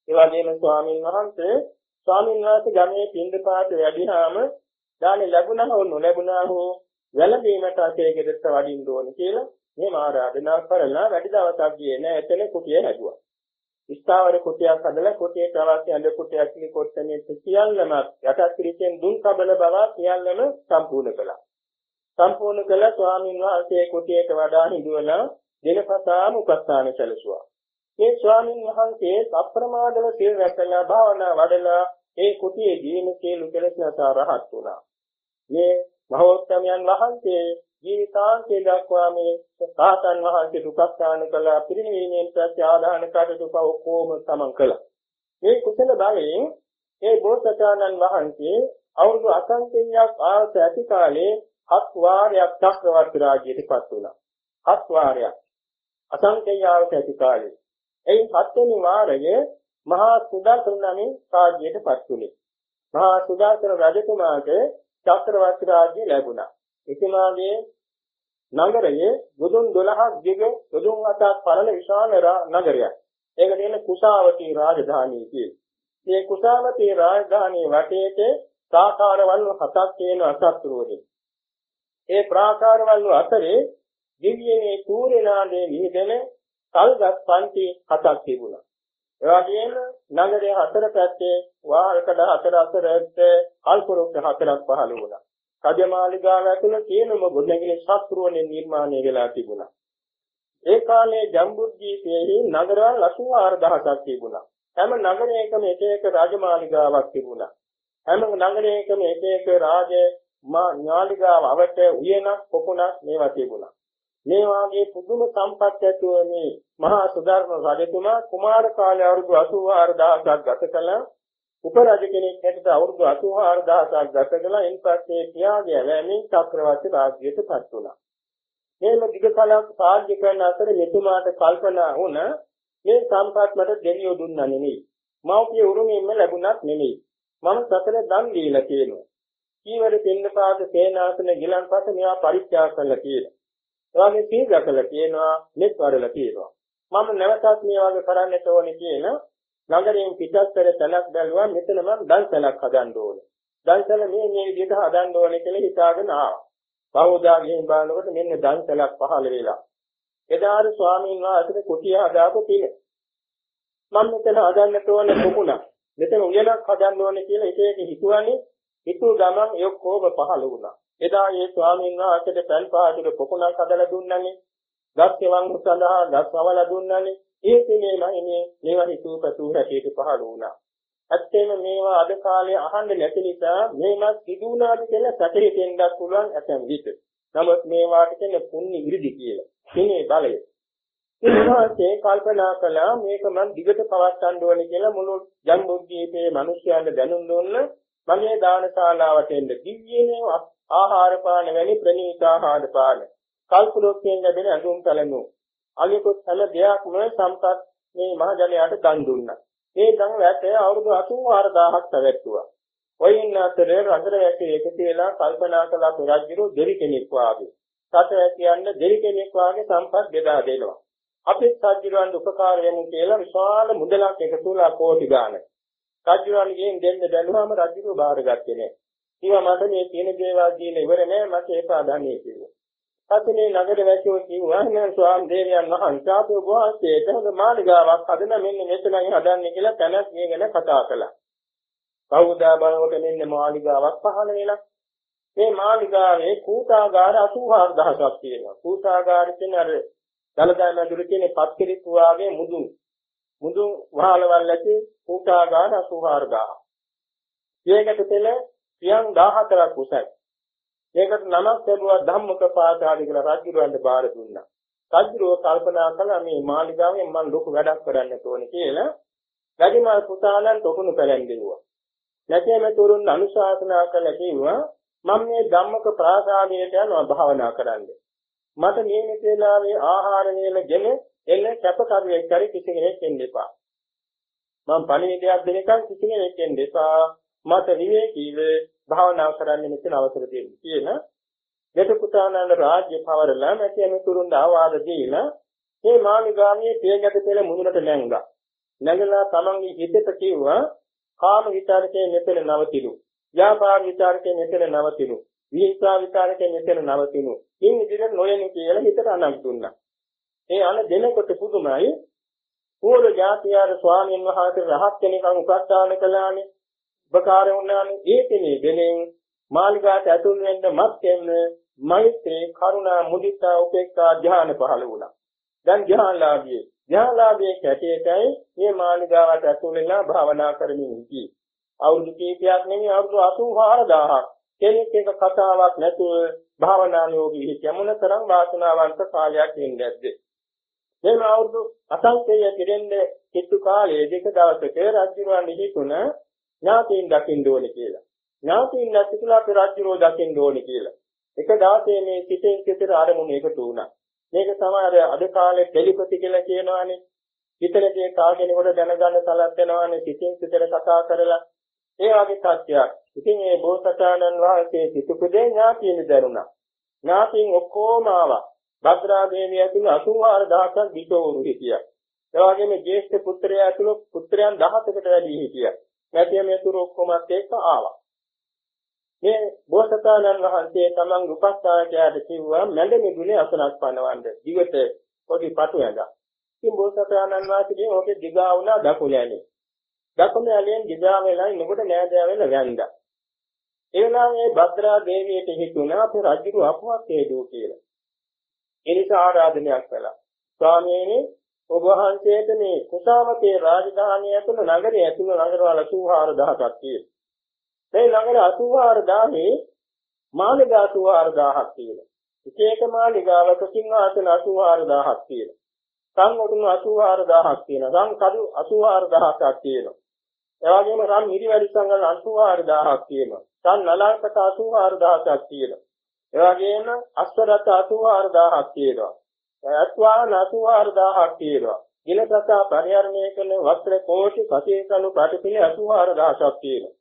ඒ වගේම ස්වාමීන් වහන්සේ ස්වාමීන් වහන්සේ ගමේ පින්දපාත වැඩිහාම දානි ලැබුණා හෝ නොලැබුණා හෝ වැළඳීමට අපේ ගෙදරට වඩින්න ඕනේ කියලා මේ ආරාධනා කරලා වැඩි දවසක් ගියේ නෑ එතන කුටිය හැදුවා. ස්ථාවර කුටියක් හදලා කුටියට අවශ්‍ය අඳ කුටියක් ඉලි කොට්ටනේ සියල්ලම යටත් පිළිසෙන් දුන් කබල බව සියල්ලම සම්පූර්ණ කළා. සම්පූර්ණ කළ ස්වාමීන් වහන්සේ කුටියට වඩා හිඳුවලා දිනපතාම උපස්ථාන සැලසුවා. මේ ස්වාමීන් වහන්සේ අප්‍රමාදව සිල් රැකලා භාවනා වඩලා ඒ කුටියේ ජීවන සියලු කෙලෙස් නැසා රහත් වුණා. මේ මහෝත්තමයන් වහන්සේ ජීවිතාන්තය දක්වා මේ සාතන් වහන්සේ දුක්ඛාන කළ පිරිනිවීමෙන් පස්සේ ආදාන කටයුතු ඔක්කොම සමන් කළා. මේ කුසල බලයෙන් මේ බෝසතාණන් වහන්සේ අවුරුදු අසංඛ්‍යයක් ආස ඇති කාලේ හත් වාරයක් චක්‍රවර්ති රාජ්‍යයට පත් වුණා. හත් වාරයක් අසංඛ්‍යයක් ඇති කාලේ. එයින් හත්වෙනි වාරයේ මහා සුදර්ශන නමින් රාජ්‍යයට පත් වුණේ. මහා සුදර්ශන රජතුමාට චක්‍රවර්ති රාජ්‍ය ලැබුණා. එතුමාගේ නගරයේ යොදුන් 12ක් දිග යොදුන් 7ක් පරණ විශාල නගරයක්. ඒක තියෙන කුසාවතී රාජධානිය කියේ. මේ කුසාවතී රාජධානිය වටේට ප්‍රාකාරවල හතක් තියෙන අසත්තුරුවනේ. ඒ ප්‍රාකාරවල අතරේ දිව්‍යනේ සූර්යනාදයේ විහිදෙන කල්ගත් පන්ති හතක් තිබුණා. ඒ වගේම නගරයේ හතර පැත්තේ වාල්කඩ හතර අතරට කල්පරුක් හතරක් පහළ වුණා. රජමාලිගාව ඇතුළේ තියෙනම ගොඩනැගිලි ශාස්ත්‍රෝණේ නිර්මාණය වෙලා තිබුණා. ඒ කාලේ ජම්බුද්දීපයේ නගරවල් 84000ක් තිබුණා. හැම නගරයකම එක එක රාජමාලිගාවක් තිබුණා. හැම නගරයකම එක එක රාජ මාලිගාව අවට උයනක් පොකුණක් මේවා තිබුණා. මේ වාගේ පුදුම සම්පත් ඇතුව මේ මහා සුධර්ම රජතුමා කුමාර කාලය අවුරුදු 84000ක් ගත කළා. උපරාජ කෙනෙක් හැටියට අවුරුදු 84000ක් ගත කළා. එන්පස්සේ පියාගේ වැමින් චක්‍රවර්ති රාජ්‍යයට පත් වුණා. මේම දිග කලක් සාධ්‍ය කරන අතර මෙතුමාට කල්පනා වුණ මේ සම්පත් මට දෙවියෝ දුන්නා නෙමෙයි. මෞපිය උරුමයෙන්ම ලැබුණත් නෙමෙයි. මම සතර දන් දීලා තියෙනවා. කීවර පින්නපාත සේනාසන ගිලන්පත මේවා පරිත්‍යාග කළා කියලා. එවාගේ සීගකලා තියෙනවා, මෙත් වඩලා තියෙනවා. මම නැවතත් මේ වගේ කරන්නට ඕනේ කියලා නගරයෙන් පිටස්තර තැනක් බැලුවා මෙතන මම දන්සලක් හදන්න ඕනේ. දන්සල මේ මේ විදිහට හදන්න ඕනේ කියලා හිතාගෙන ආවා. බෞද්ධා ගිහින් බලනකොට මෙන්න දන්සලක් පහළ වෙලා. එදාට ස්වාමීන් වහන්සේ කුටිය හදාපු පිළ. මම මෙතන හදන්නට ඕනේ කුකුණක්. මෙතන උයනක් හදන්න ඕනේ කියලා එක එක හිතුවනේ. හිතුව ගමන් ඒ කොහොම පහළ වුණා. එදා ඒ ස්වාමීන් වහන්සේට පල් පහකට කුකුණක් හදලා දුන්නනේ. ගස් කෙවන් සඳහා ගස් වවලා දුන්නනේ. ඒ තේමයි මේ මේවා හිතුව පැතුව හැටියට පහළ වුණා. ඇත්තෙම මේවා අද කාලේ අහන්න නැති නිසා මේවත් සිදු වුණාද කියලා සැකේ දෙන්නත් පුළුවන් ඇතැම් විට. නමුත් මේවාට කියන්නේ පුණ්‍ය ඉරිදි කියලා. මේ බලය. උන්වහන්සේ කල්පනා කළා මේක මම දිගට පවත්වන්න ඕනේ කියලා මුළු ජම්බුද්දීපේ මිනිස්යාන්ට දැනුම් දුන්න මගේ දානශාලාවට එන්න දිව්‍යනේ ආහාර පාන වැනි ප්‍රණීත ආහාර පාන කල්පලෝකයෙන් ලැබෙන අඳුම් පැලනු අනිකුත් හැම දෙයක්ම සම්පත් මේ මහ ජලයට දන් දුන්නා. මේ දන් වැටේ අවුරුදු 84000ක් පැවැත්තුවා. ඔයින් අතරේ රඳර වැටේ එකතු වෙලා කල්පනා කළා පුරාජිරු දෙවි කෙනෙක් වාගේ. සත කියන්න දෙවි කෙනෙක් වාගේ සම්පත් බෙදා දෙනවා. අපේ සාජිරවන්ට උපකාර වෙමු කියලා විශාල මුදලක් එකතුලා කෝටි ගාණක් රජුරන්ගෙන් දෙන්න බැලුවාම රජුව බාරගත්තේ නැහැ. ඊවා මට මේ තියෙන දේවල් දින ඉවර නෑ මට ඒක අදන්නේ කියලා. පස්සේ නගර වැසියෝ කිව්වා නෑ ස්වාම දේවයන් වහන්සේ අපේ ගෝවාසේට හොඳ මාලිගාවක් හදන මෙන්න මෙතනයි හදන්නේ කියලා තැනක් මේ ගැන කතා කළා. කවුදා බලවට මෙන්න මාලිගාවක් පහළ වෙලා මේ මාලිගාවේ කූටාගාර 84000ක් තියෙනවා. කූටාගාර කියන්නේ අර දලදා මැදුර කියන්නේ පත්කිරිප් වාගේ මුදුන් මුදුන් වහලවල් ඇති කූටාගාර 84000. මේකට පෙළ පියන් 14ක් උසයි. මේකට නමක් ලැබුවා ධම්මක පාදාදි කියලා රජුරවන්ට බාර දුන්නා. රජුරෝ කල්පනා කළා මේ මාලිගාවෙන් මම ලොකු වැඩක් කරන්න ඕනේ කියලා රජමල් පුතාලන් තොකුණු පැලැන්දෙව්වා. නැතේම තුරුන් අනුශාසනා කළ කිව්වා මම මේ ධම්මක ප්‍රාසාදයට යනවා භාවනා කරන්න. මට මේ මෙතේලාවේ ආහාර වේලගෙන එන්න කැපකරුවෙක් කරි කිසි කෙනෙක් එන්න එපා. මම පණිවිඩයක් දෙනකන් කිසි කෙනෙක් එන්න එපා. මට විවේකීව භාවනා කරන්න මෙතන අවසර දෙන්න කියන දෙට පුතානන්ද රාජ්‍ය පවරලා නැති අනුතුරුන් ආවාද දීලා මේ මාළිගාමියේ පියගත පෙළ මුදුනට නැංගා. නැගලා තමන්ගේ හිතට කිව්වා කාම විචාරකේ මෙතන නවතිනු. ව්‍යාපාර විචාරකේ මෙතන නවතිනු. විහිංසා විචාරකේ මෙතන නවතිනු. ඉන් ඉදිරියට නොයනු කියලා හිතට අනක් දුන්නා. ඒ අන දෙනකොට පුදුමයි පූර්ව ජාතියාර ස්වාමීන් වහන්සේ රහත් කෙනෙක්ව උපස්ථාන කළානේ. උපකාර වුණානේ. ඒ කෙනේ දෙනෙන් මාලිගාට ඇතුල් වෙන්න මත්යෙන් මෛත්‍රී කරුණා මුදිතා උපේක්ඛා ධ්‍යාන පහළ වුණා. දැන් ධ්‍යානලාභියේ ධ්‍යානලාභියේ කැටේටයි මේ මාලිගාවට ඇතුල් වෙලා භාවනා කරමින් ඉති. අවුරුදු කීපයක් නෙමෙයි අවුරුදු 84000ක් කෙනෙක් එක කතාවක් නැතුව භාවනා යෝගී හිත යමුන තරම් වාසනාවන්ත කාලයක් ඉන්නේ නැද්ද? මේ අවුරුදු අසංකේය කෙරෙන්නේ කිට්ටු කාලයේ දෙක දවසක රජුරුවන් හිතුණ ඥාතීන් දකින්න ඕනේ කියලා. ඥාතීන් නැතිලා අපේ රජුරෝ දකින්න ඕනේ කියලා. එක දවසේ මේ සිතෙන් සිතට අරමුණ එකතු වුණා. මේක තමයි අද කාලේ ටෙලිපති කියලා කියනවානේ. හිතේදී කාගෙනෙකුට දැනගන්න සලත් වෙනවානේ සිතෙන් සිතට කතා කරලා. ඒ වගේ සත්‍යයක්. ඉතින් මේ බෝසතාණන් වහන්සේ සිතුපදේ ඥාතීන් දැනුණා. ඥාතීන් ඔක්කොම ආවා. භද්‍රා දේවිය ඇතුළු 84000ක් දිටවරු හිටියා. ඒ වගේම ජේෂ්ඨ පුත්‍රයා ඇතුළු පුත්‍රයන් 17කට වැඩි හිටියා. නැතිව මේ තුරු ඔක්කොමත් එක්ක ආවා. මේ බෝසතාණන් වහන්සේ තමන් උපස්ථායකයාට කිව්වා මැද මිදුලේ අසනක් පනවන්න. දිවට පොඩි පටු ඇඳා. ඉතින් බෝසතාණන් වහන්සේ ඕකේ දිගා වුණා දකුණැලේ. දකුණැලෙන් දිගා වෙලා ඉන්නකොට නෑදෑ වෙන වැන්දා. ඒ වෙලාවේ භද්‍රා දේවියට හිතුණා අපේ රජු අපවත් හේතුව කියලා. ඒ නිසා ආරාධනයක් කළා. ස්වාමීනි ඔබ වහන්සේට මේ කුසාවතේ රාජධානිය ඇතුළු නගරයේ ඇතුළු නගරවල 84000ක් තියෙනවා. මේ නගර 84000 මාලිගා 84000ක් තියෙනවා. එක එක මාලිගාවක සිංහාසන 84000ක් තියෙනවා. සංගොඩුණු 84000ක් තියෙනවා. සංකඩු 84000ක් තියෙනවා. ඒ වගේම රන් මිරිවැලි සංගල් 84000ක් තියෙනවා. සන් නලාකට 84000ක් තියෙනවා. ඒ වගේම අස්වරත 84000ක් තියෙනවා. අත්වාන 84000ක් තියෙනවා. ගිලපතා පරිහරණය කරන වස්ත්‍ර කෝටි කසේකණු ප්‍රතිපිල 84000ක් තියෙනවා.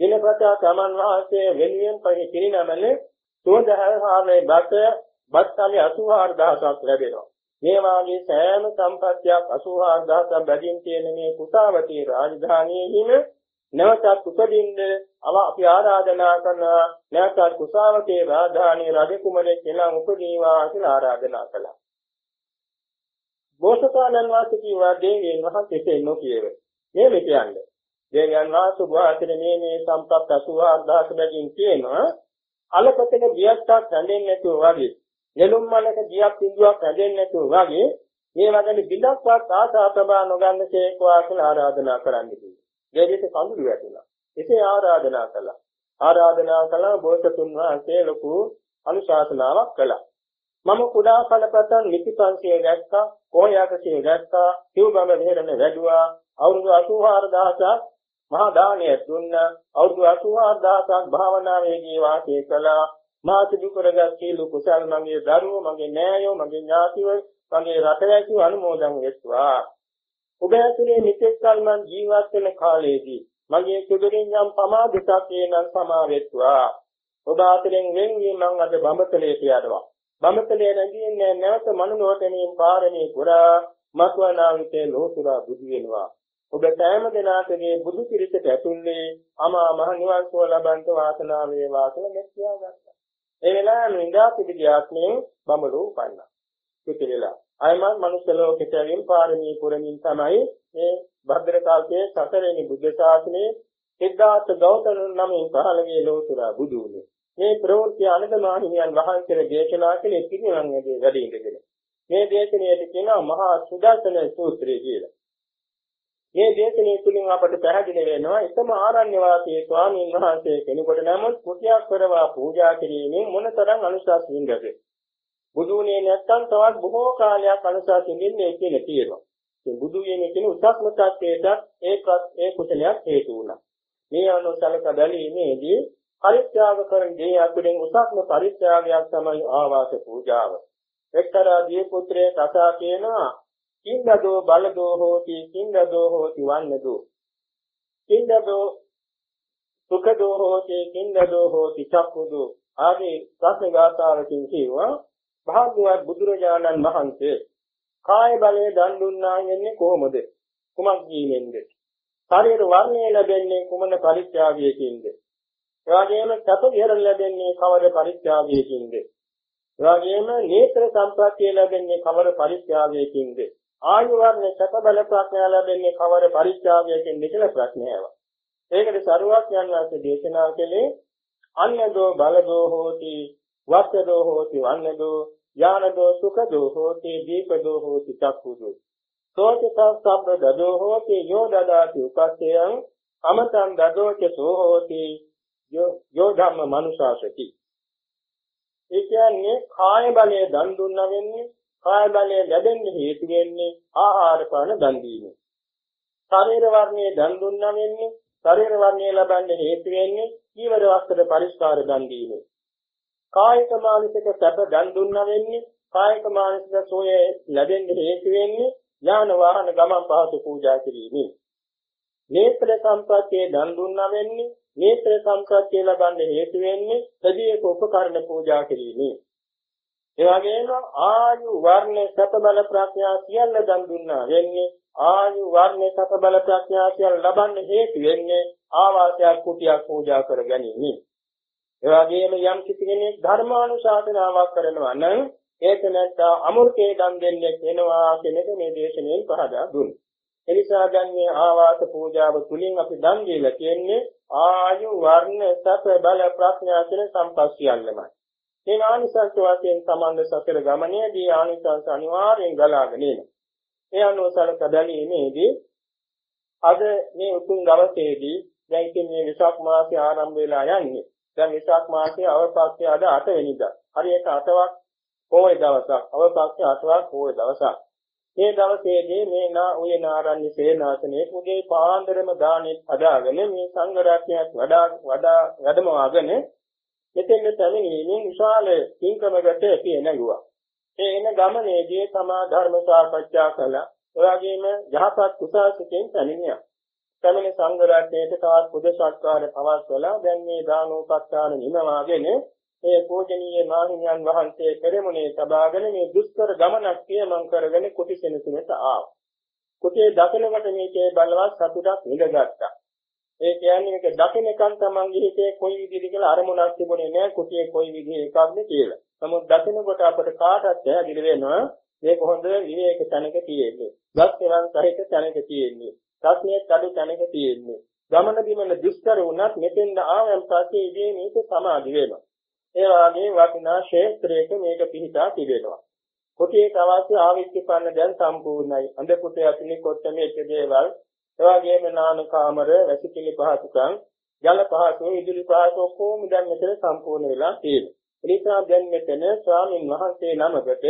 ගිලපතා සමන් වාසයේ වෙනුවෙන් පහි කිරිනමල සෝදහාරේ බත බත්තාලි 84000ක් ලැබෙනවා. මේ වාගේ සෑම සම්පත්තියක් 84000ක් බැඳින් තියෙන මේ කුසාවතී රාජධානියෙහිම නැවතත් උපදින්න අව අපි ආරාධනා කරනවා නැවතත් කුසාවතී රාජධානියේ රජ කුමරෙක් කියලා උපදීවා කියලා ආරාධනා කළා. බෝසතාණන් වහන්සේ කිව්වා දෙවියන් වහන්සේ නොකියව. මේ මෙතයන්ද. දෙවියන් වහන්සේ වාසිර මේ මේ සම්පත් 84000ක් බැගින් තියෙනවා. අලපතක දියක්ක් රැඳෙන්නේ නැතුව වගේ. නෙළුම් මලක දියක් බිඳුවක් රැඳෙන්නේ නැතුව වගේ මේ වගේ බිඳක්වත් ආසා ප්‍රබා නොගන්න සේක්වා කියලා ආරාධනා කරන්න කිව්වා. දෙවියට කඳුළු වැටුණා. එසේ ආරාධනා කළා. ආරාධනා කළා බෝසතුන් වහන්සේ ලොකු අනුශාසනාවක් කළා. මම කුඩා කලපතන් නිතිපන්සිය දැක්කා, කොහයාකසිය දැක්කා, සිව්ගම මෙහෙරන වැඩුවා, අවුරුදු 84000ක් මහා දානය දුන්න, අවුරුදු 84000ක් භාවනාවේදී වාසය කළා. මා සිදු කරගත් සීල කුසල් මගේ දරුවෝ, මගේ නෑයෝ, මගේ ඥාතිවෝ, මගේ රටවැසියෝ අනුමෝදන් වෙත්වා. ඔබ ඇතුලේ මෙතෙක් කල මං ජීවත් වෙන කාලයේදී මගේ සුදුරින් යම් පමාදයක් එනන් සමාවෙත්වා. ඔබ අතරින් වෙන් වී මං අද බඹතලයට යනවා. බඹතලේ නැගින්නේ නැවත මනුලෝකණින් පාරමී පුරා මස්වනාවිතේ ලෝතුරා බුදු වෙනවා. ඔබ සෑම දිනාකගේ බුදු පිරිසට ඇතුල්නේ අමා මහ නිවන් සුව ලබන්ත වාසනාව වේවා කියලා මෙත් කියාගත්තා. ඒ වෙලාවෙම ඉඳා පිටිගිය ආත්මයෙන් බඹලෝ උපන්නා. පිටිවිලා. අයමත් මනුෂ්‍ය ලෝකෙට ඇවිත් පාරමී පුරමින් තමයි මේ භද්‍ර කල්පයේ සතරෙනි බුද්ධ ශාසනයේ සිද්ධාර්ථ ගෞතම නමින් පහළ වේ ලෝතුරා බුදු වුණේ. මේ ප්‍රවෘත්ති අනදමාහිමියන් වහන්සේගේ දේශනා කළේ පිරිනමන්නේ වැඩි ඉඳගෙන. මේ දේශනාවේ කියනවා මහා සුදර්ශන සූත්‍රය කියලා. මේ දේශනාව තුළින් අපට පැහැදිලි වෙනවා එකම ආරණ්‍ය වාසී ස්වාමීන් වහන්සේ කෙනෙකුට නමුත් කුටියක් කරවා පූජා කිරීමෙන් මොනතරම් අනුශාසනින්ද බුදුනේ නැත්තම් තවත් බොහෝ කාලයක් අනුශාසනින්නේ කියන තියෙනවා. ඒ බුදු වීමේ කියන උසස්ම tattweට ඒකත් ඒ කුසලයක් හේතු වුණා. මේ අනුසලක බැලීමේදී පරිත්‍යාග කරන දේ අතුරින් උසස්ම පරිත්‍යාගයක් තමයි ආවාස පූජාව. එක්තරා දී පුත්‍රයෙක් කතා කියනවා කින්නදෝ බලදෝ හෝති කින්නදෝ හෝති වන්නදෝ. කින්නදෝ සුඛදෝ හෝති කින්නදෝ හෝති චක්කුදෝ ආදී ප්‍රශ්න ගාථාවකින් කියවා භාග්‍යවත් බුදුරජාණන් වහන්සේ කාය බලය දන් දුන්නා යන්නේ කොහොමද? කුමක් ජීවෙන්ද ශරීර වර්ණය ලැබෙන්නේ කුමන පරිත්‍යාගයකින්ද? එවාගෙම සත විහරණ ලැබෙන්නේ කවර පරිත්‍යාගයකින්ද? එවාගෙම නේත්‍ර සම්ප්‍රත්‍ය ලැබෙන්නේ කවර පරිත්‍යාගයකින්ද? ආයු වර්ණ සැප බල ප්‍රඥා ලැබෙන්නේ කවර පරිත්‍යාගයකින්ද කියලා ප්‍රශ්නයව. ඒකට සරුවක් යනවාසේ දේශනා කළේ අන්නදෝ බලදෝ හෝති වස්සදෝ හෝති වන්නදෝ ඥානදෝ සුඛදෝ හෝති දීපදෝ හෝති චක්ඛුදෝ. සෝචිතං සබ්බ දදෝ හෝති යෝ දදාති උපස්සයං අමතං දදෝච සෝ හෝති යෝ ධම්ම මනුසාසති ඒ කියන්නේ කාය බලය දන් දුන්නා වෙන්නේ කාය බලය ලැබෙන්න හේතු වෙන්නේ ආහාර පාන දන් දීම. ශරීර වර්ණයේ දන් දුන්නා වෙන්නේ ශරීර වර්ණය ලබන්න හේතු වෙන්නේ ජීවර වස්ත්‍ර පරිස්කාර දන් දීම. කායික මානසික සැප දන් දුන්නා වෙන්නේ කායික මානසික සෝය ලැබෙන්න හේතු වෙන්නේ ඥාන වාහන ගමන් පහසු පූජා කිරීමෙන්. නේත්‍ර සම්ප්‍රත්‍යය දන් දුන්නා වෙන්නේ නේත්‍ර සම්ප්‍රත්‍යය ලබන්න හේතු වෙන්නේ සදීයක උපකරණ පූජා කිරීමෙන්. ඒ වගේම ආයු වර්ණ සත බල ප්‍රඥා සියල්ල දන් දුන්නා වෙන්නේ ආයු වර්ණ සත බල ප්‍රඥා සියල්ල ලබන්න හේතු වෙන්නේ ආවාසයක් කුටියක් පූජා කර ගැනීම. ඒ වගේම යම් කිසි කෙනෙක් ධර්මානුශාසනාවක් කරනවා නම් ඒක නැත්තා අමෘතේ දන් දෙන්නේ වෙනවා කියන එක මේ දේශනාවෙන් පහදා දුන්නා. එනිසා දැන් මේ ආවාස පූජාව තුලින් අපි දන් දීලා කියන්නේ ආයු වර්ණ සත බල ප්‍රඥා කියන සම්පස්සියල්ලමයි. මේ ආනිසංස වශයෙන් සමන්ද සතර ගමනේදී ආනිසංස අනිවාර්යෙන් ගලාගෙන එනවා. ඒ අනුව සලක බැලීමේදී අද මේ උතුම් දවසේදී දැන් ඉතින් මේ විසක් මාසය ආරම්භ වෙලා යන්නේ. දැන් විසක් මාසයේ අවපක්ෂය අද 8 වෙනිදා. හරියට 8වක් පොය දවසක්. අවපක්ෂය 8වක් පොය දවසක්. මේ දවසේදී මේ නා උයනාරණ්‍ය සේනාසනයේ උදේ පාන්දරම දානෙත් හදාගෙන මේ සංඝ රත්නයක් වඩා වඩා වැඩමවාගෙන මෙතෙන් පැමිණීමෙන් විශාල පින්කමකට පිය නැගුවා. ඒ එන ගමනේදී තමා ධර්ම සාකච්ඡා කළා. එවාගෙම යහපත් කුසාසිතෙන් පැමිණියා. පැමිණ සංඝ රත්නයේට තවත් පුද සත්කාර පවත්වලා දැන් මේ දානෝපස්ථාන නිමවාගෙන ඒ පූජනීය මාහිමියන් වහන්සේ පෙරමුණේ සබාගෙන මේ දුෂ්කර ගමනක් පියමන් කරගෙන කුටිසෙනසුනට ආවා. කුටියේ දකිනකොට මේකේ බලවත් සතුටක් විඳගත්තා. ඒ කියන්නේ මේක දකින්නකන් තමන්ගේ හිතේ කොයි විදිහද කියලා අරමුණක් තිබුණේ නැහැ කුටියේ කොයි විදිහේ එකක්ද කියලා. නමුත් දකින්නකොට අපට කාටවත් පැහැදිලි වෙනවා මේක හොඳ විවේක තැනක තියෙන්නේ. ගස් එවන් සහිත තැනක තියෙන්නේ. සත්‍යයේ කඩු තැනක තියෙන්නේ. ගමන බිමන දුෂ්කර වුණත් මෙතෙන් ආවන් පස්සේ ඉදී මේක සමාධි වෙනවා. ඒ වගේ වටිනා ක්ෂේත්‍රයක මේක පිහිටා තිබෙනවා. කුටියේ අවශ්‍ය ආවිස්කපන්න දැන් සම්පූර්ණයි. අඳ කුටේ ඇතුලේ කොත්තමේ එක දේවල්, එවාගෙම නාන කාමර, වැසිකිලි පහසුකම්, ජල පහසු, ඉදිරි පහසු ඔක්කොම දැන් මෙතන සම්පූර්ණ වෙලා තියෙනවා. එනිසා දැන් මෙතන ස්වාමින් වහන්සේ නමකට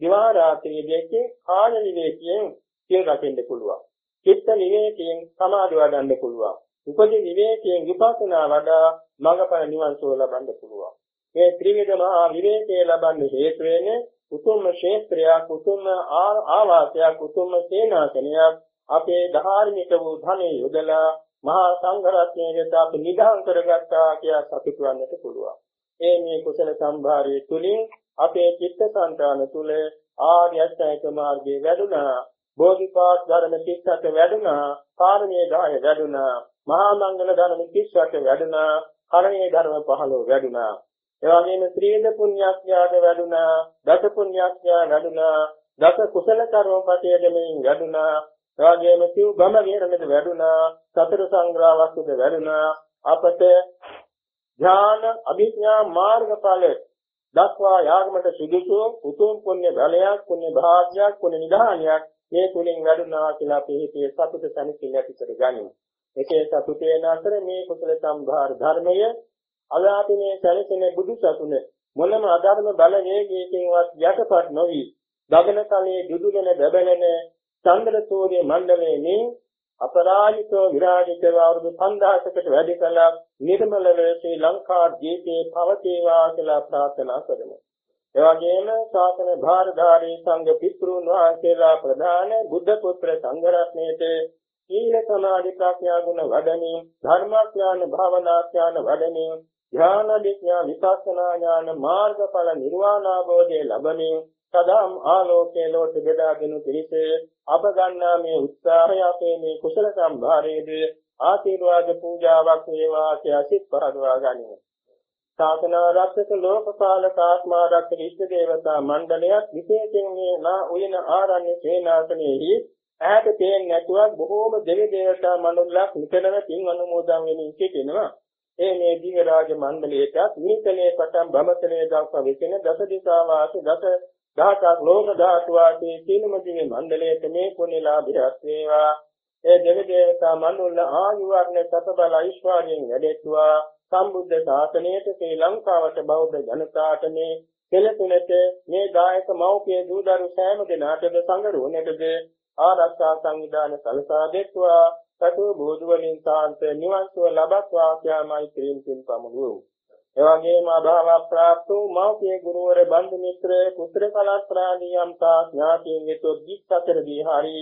දිවා රාත්‍රී දෙකේ කාල විවේකයෙන් සිය රකින්න පුළුවන්. චිත්ත විවේකයෙන් සමාධි වඩන්න පුළුවන්. උපදී විවේකයෙන් විපස්සනා වඩා මඟපර නිවන් සුව ලබන්න පුළුවන්. මේ ත්‍රිවිධ මහා විවේකයේ ලබන්න හේතු වෙන්නේ උතුම්ම ක්ෂේත්‍රයක් උතුම්ම ආවාසයක් උතුම්ම සේනාසනයක් අපේ ධාර්මික වූ ධනෙ යොදලා මහා සංඝ රත්නයට අපි නිදහම් කරගත්තා කියලා සතුටු වෙන්නට පුළුවන්. ඒ මේ කුසල සම්භාරයේ තුලින් අපේ චිත්තසංතාන තුල ආර්ය අෂ්ටාංග මාර්ගයේ වැඩුණා. බෝධිපාක් ධර්ම 38 වැඩුණා. කාරණේ 10 වැඩුණා. මහා මංගල ධර්ම 38 වැඩුණා. කරණීය ධර්ම 15 වැඩුණා. එවැගේම ත්‍රිවිධ පුණ්‍යක්ඛ්‍යාද වැඩුණා, දස පුණ්‍යක්ඛ්‍යා වැඩුණා, දස කුසල කර්මපතේ දෙමින් වැඩුණා, එවැගේම සිව් බම වේරණද වැඩුණා, සතර සංග්‍රහ වස්තුද වැඩුණා. අපට ඥාන අභිඥා මාර්ගඵල දක්වා යාගමට සුදුසු උතුම් පුණ්‍ය බලයක්, පුණ්‍ය භාග්යක්, පුණ්‍ය නිධානයක් මේ තුලින් වැඩුණා කියලා අපි හිතේ සතුට සැනසෙල්ල ඇති කරගනිමු. ඒකේ සතුටේ නතර මේ කුසල සම්භාර ධර්මය අලාපිනේ සැලසෙන බුදු සසුන මොනම අධර්ම බලවේගයකින්වත් යටපත් නොවි ගගන තලයේ දුදුලන බබලන චන්ද්‍ර සූර්ය මණ්ඩලයේ අපරාජිතව විරාජිතව අවුරුදු 5000කට වැඩි කලක් නිර්මලව ශ්‍රී ලංකා ජීවිතේ පවතිවා කියලා ප්‍රාර්ථනා කරමු. එවැගේම ශාසන භාරධාරී සංඝ පිතෘන් වහන්සේලා ප්‍රධාන බුද්ධ පුත්‍ර සංඝ රත්නයේට සීල සමාධි ප්‍රඥා ගුණ වඩමින් ධර්මාඥාන භාවනාඥාන වඩමින් ඥාන විඥා විපස්සනා ඥාන මාර්ගඵල නිර්වාණ අවබෝධය ලැබමින් සදාම් ආලෝකයේ ලෝක බෙදාගෙන පිළිස අප ගන්නා මේ උත්සාහය අපේ මේ කුසල සම්භාරයේද ආශිර්වාද පූජාවක් වේවා කියලා සිත් පහදවා ගනිමු. ශාසනාරක්ෂක ලෝකපාලක ආත්මාරක්ෂක ඉෂ්ට දේවතා මණ්ඩලයක් විශේෂයෙන් මේ නා උයන ආරණ්‍ය සේනාසනයේහි ඈත පේන්නේ නැතුව බොහෝම දෙවි දේවතා මණ්ඩලයක් නිතරම පින් අනුමෝදන් වෙමින් සිටිනවා. ඒ මේ දිව්‍ය රාජ මණ්ඩලයටත් නීතලේ පටන් බමතලේ දක්වා වෙකෙන දස දිසා වාසී දස දහසක් ලෝක ධාතු වාසී සීලම දිව්‍ය මණ්ඩලයට මේ පුණ්‍ය ලාභයත් වේවා. ඒ දෙවි දේවතා මනුල්ල ආයු වර්ණ සතබල ඓශ්වර්යයෙන් වැඩෙත්වා. සම්බුද්ධ ශාසනයට ශ්‍රී ලංකාවට බෞද්ධ ජනතාවට මේ කෙලෙතුනට මේ දායක මෞපිය දූ දරු සෑම දෙනාටද සංගරුවනටද ආරක්ෂා සංවිධාන සලසා දෙත්වා. සතු බෝධි වලින් සාන්ත නිවන් සුව ලබත්වා කියාමයි ක්‍රීම් පින් පමුණු. එවැගේම අභාව ප්‍රාප්ත මෞඛ්‍ය ගුරුවර බන්දු මිත්‍ර පුත්‍ර කලත්‍රාදී යම්තා ඥාතීන් වෙතොත් දික්සතරදී හරි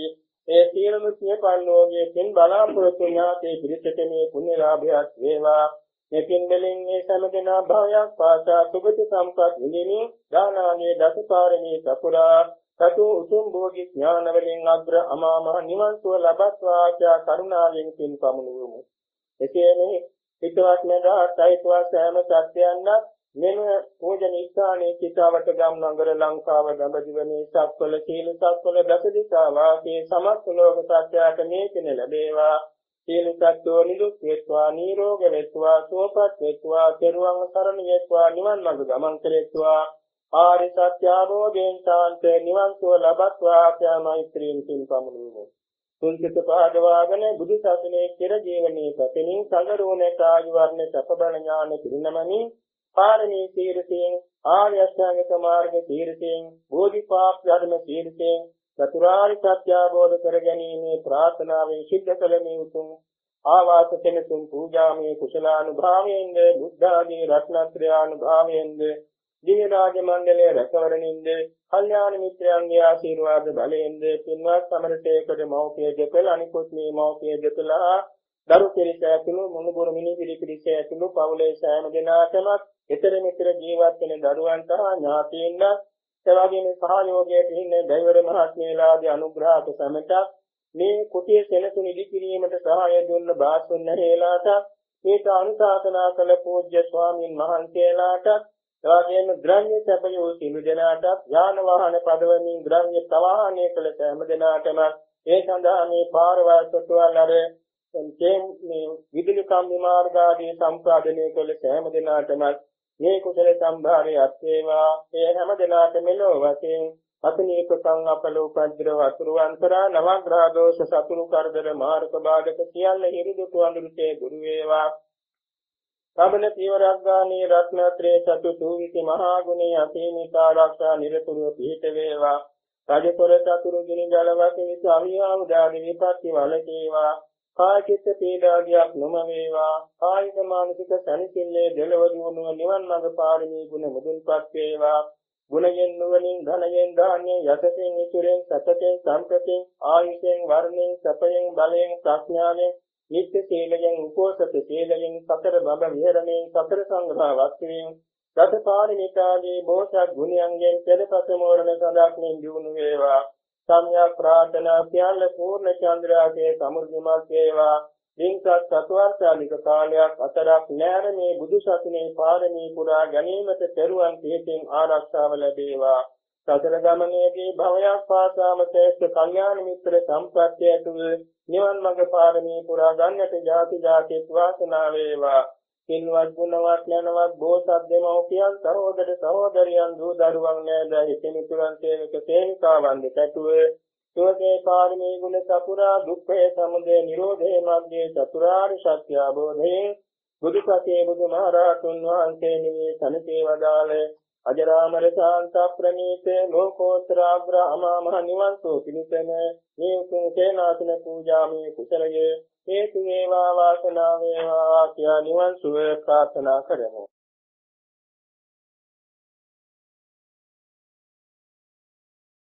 ඒ සියලුම සියපල්ලෝගේ පින් බලාපොරොත්තු ඥාතේ පිරිසට මේ පුණ්‍ය ලාභයත් වේවා මෙකින් දෙලින් මේ සමදෙනා භවයක් පාසා සුගති සම්පත් විඳිමින් දානාගේ දසපාරමී සපුරා සතු උතුම් භෝගි ඥාන වලින් අග්‍ර අමා මහ නිවන් සුව ලබත්වා ආචා කරුණාවෙන් පින් පමුණුවමු. එසේම හිතවත් මෙදාත් අයිතුවා සෑම සත්‍යයන්වත් මෙම පූජන ස්ථානයේ චිතාවට ගම් නගර ලංකාව දඹදිවනේ සක්වල සීල සක්වල දසදිසා වාසේ සමස්ත ලෝක සත්‍යයට මේ පින ලැබේවා සීල සත්‍යෝ නිදුක් වේත්වා නිරෝග වේත්වා සුවපත් වේත්වා තෙරුවන් සරණ වේත්වා නිවන් මඟ ගමන් කෙරෙත්වා ආරි සත්‍ය අවබෝධයෙන් සාන්ත නිවන් සුව ලබත්වා ආ මෛත්‍රීන් පින් පමුණුවමු. තුන්සිත පාදවාගෙන බුදු සසුනේ කෙර ජීවනයේ පැතෙනින් සගරෝණට ආයු වර්ණ සපබල ඥාන පිරිනමමින් පාරමී තීරයෙන් ආර්ය අෂ්ටාංගික මාර්ග තීරයෙන් බෝධිපාක් ධර්ම තීරයෙන් චතුරාර්ය සත්‍ය අවබෝධ කර ගැනීමේ ප්‍රාර්ථනාවෙන් සිද්ධ කළ මේ උතුම් ආවාස කෙනතුන් පූජාමේ කුසලානුභාවයෙන්ද බුද්ධ ආදී රත්නත්‍රය අනුභාවයෙන්ද දිව්‍ය රාජ මණ්ඩලයේ රැකවරණින්ද කල්යාණ මිත්‍රයන්ගේ ආශිර්වාද බලයෙන්ද පින්වත් සමරතේකද මෞපිය දෙකල අනිකුත් මේ මෞපිය දෙකලා දරු පිරිස ඇතුළු මුණුබුරු මිනිපිරි පිරිස ඇතුළු පවුලේ සෑම දෙනාටම ඊතර මෙතර ජීවත් වෙන දරුවන්ට ඥාතීන්ට එවැගේම සහයෝගයට ඉන්නේ දෛවර මහත්මයලාගේ අනුග්‍රහක සමට මේ කුටිය සෙනසුන් ඉදිකිරීමට සහාය දුන්න බාසුන් හේලාට මේක අනුශාසනා කළ පූජ්‍ය ස්වාමින් වහන්සේලාට එවැගේම ද්‍රව්‍ය සැපයෝ සිළු දෙනාටත් යාන වාහන පදවමින් ද්‍රව්‍ය ප්‍රවාහණය කළ සෑම දෙනාටම ඒ සඳහා මේ පාරවල් සොටුවල් අර මේ විදුලි කම්බි මාර්ග ආදී සම්පාදනය කළ සෑම දිනාටම මේ කුසල සම්භාරය අත්වේවා. ඒ හැම දිනාට මෙලොව වශයෙන් අතනීපකං අපල උපද්දව අතුරුවන්තරා නවග්‍රහ දෝෂ සතුරු කරදර මාර්ග බාධක සියල්ල හිරිදුතු අඳුරතේ දුරු වේවා. සමන පීවරක් ගානේ රත්නත්‍රේ සතු විසි මහා ගුණේ අසීමිත ආරක්ෂා නිරතුරුව පිහිට වේවා. රජපොර සතුරු ගිනි ජල වශයෙන් අවියාව දානි විපත්ති වලකේවා කායික පීඩාදියක් නොම වේවා. කායික මානසික සැනසෙල්ලේ දෙලව දුණුව නිවන් මඟ පාරමී ගුණ මුදුන්පත් වේවා. ගුණයෙන් නුවණින් ධනයෙන් දාන්නේ යසයෙන් ඉතුරෙන් සතතෙන් සම්පතෙන් ආයුෂයෙන් වර්ණයෙන් සපයෙන් බලයෙන් ප්‍රඥාවෙන් නිත්‍ය සීලයෙන් උපෝසත සීලයෙන් සතර බඹ විහරණයෙන් සතර සංග්‍රහ වස්තුවෙන් දසපාරමිතාදී බෝසත් ගුණයන්ගෙන් පෙරපස මෝරණ සදාක්නෙන් දිනු වේවා. සම්‍යක් ප්‍රාර්ථනා සියල්ල පූර්ණ චන්ද්‍රාගේ සමෘද්ධිමත් වේවා. දින්සත් සතුවර්ෂාලික කාලයක් අතරක් නෑර මේ බුදු සසුනේ පාරමී පුරා ගැනීමට පෙරුවන් පිහිටින් ආරක්ෂාව ලැබේවා. සතර ගමනේදී භවයක් පාසාම ශ්‍රේෂ්ඨ කල්යාණ මිත්‍ර සම්ප්‍රත්‍ය ඇතුළු නිවන් මඟ පාරමී පුරා ගන්නට ජාති ජාතිත් වාසනාව වේවා. පින්වත් ගුණවත් යනවත් බෝසත් දෙමව්පියන් සහෝදර සහෝදරියන් දූ දරුවන් නෑද? හිතමිතුරන් සේවක සේවිකාවන් දෙකටුව සෝතේ පාරමී ගුණ සපුරා දුක්ඛේ සමුදය නිරෝධේ මග්ගේ චතුරාර්ය සත්‍ය අවබෝධයෙන් බුදුපතේ බුදුමහරහතුන් වහන්සේ නිමේ සනසේ වදාළ. අජරාමර ශාන්ත ප්‍රණීත ලෝකෝත්තර අග්‍රහමා මහ නිවන් සෝ පිණිසම මේ උතුම් සේනාසන පූජාමේ කුසලයේ හේතු වේවා වාසනාව වේවා කියා නිවන් සුව ප්‍රාර්ථනා කරමු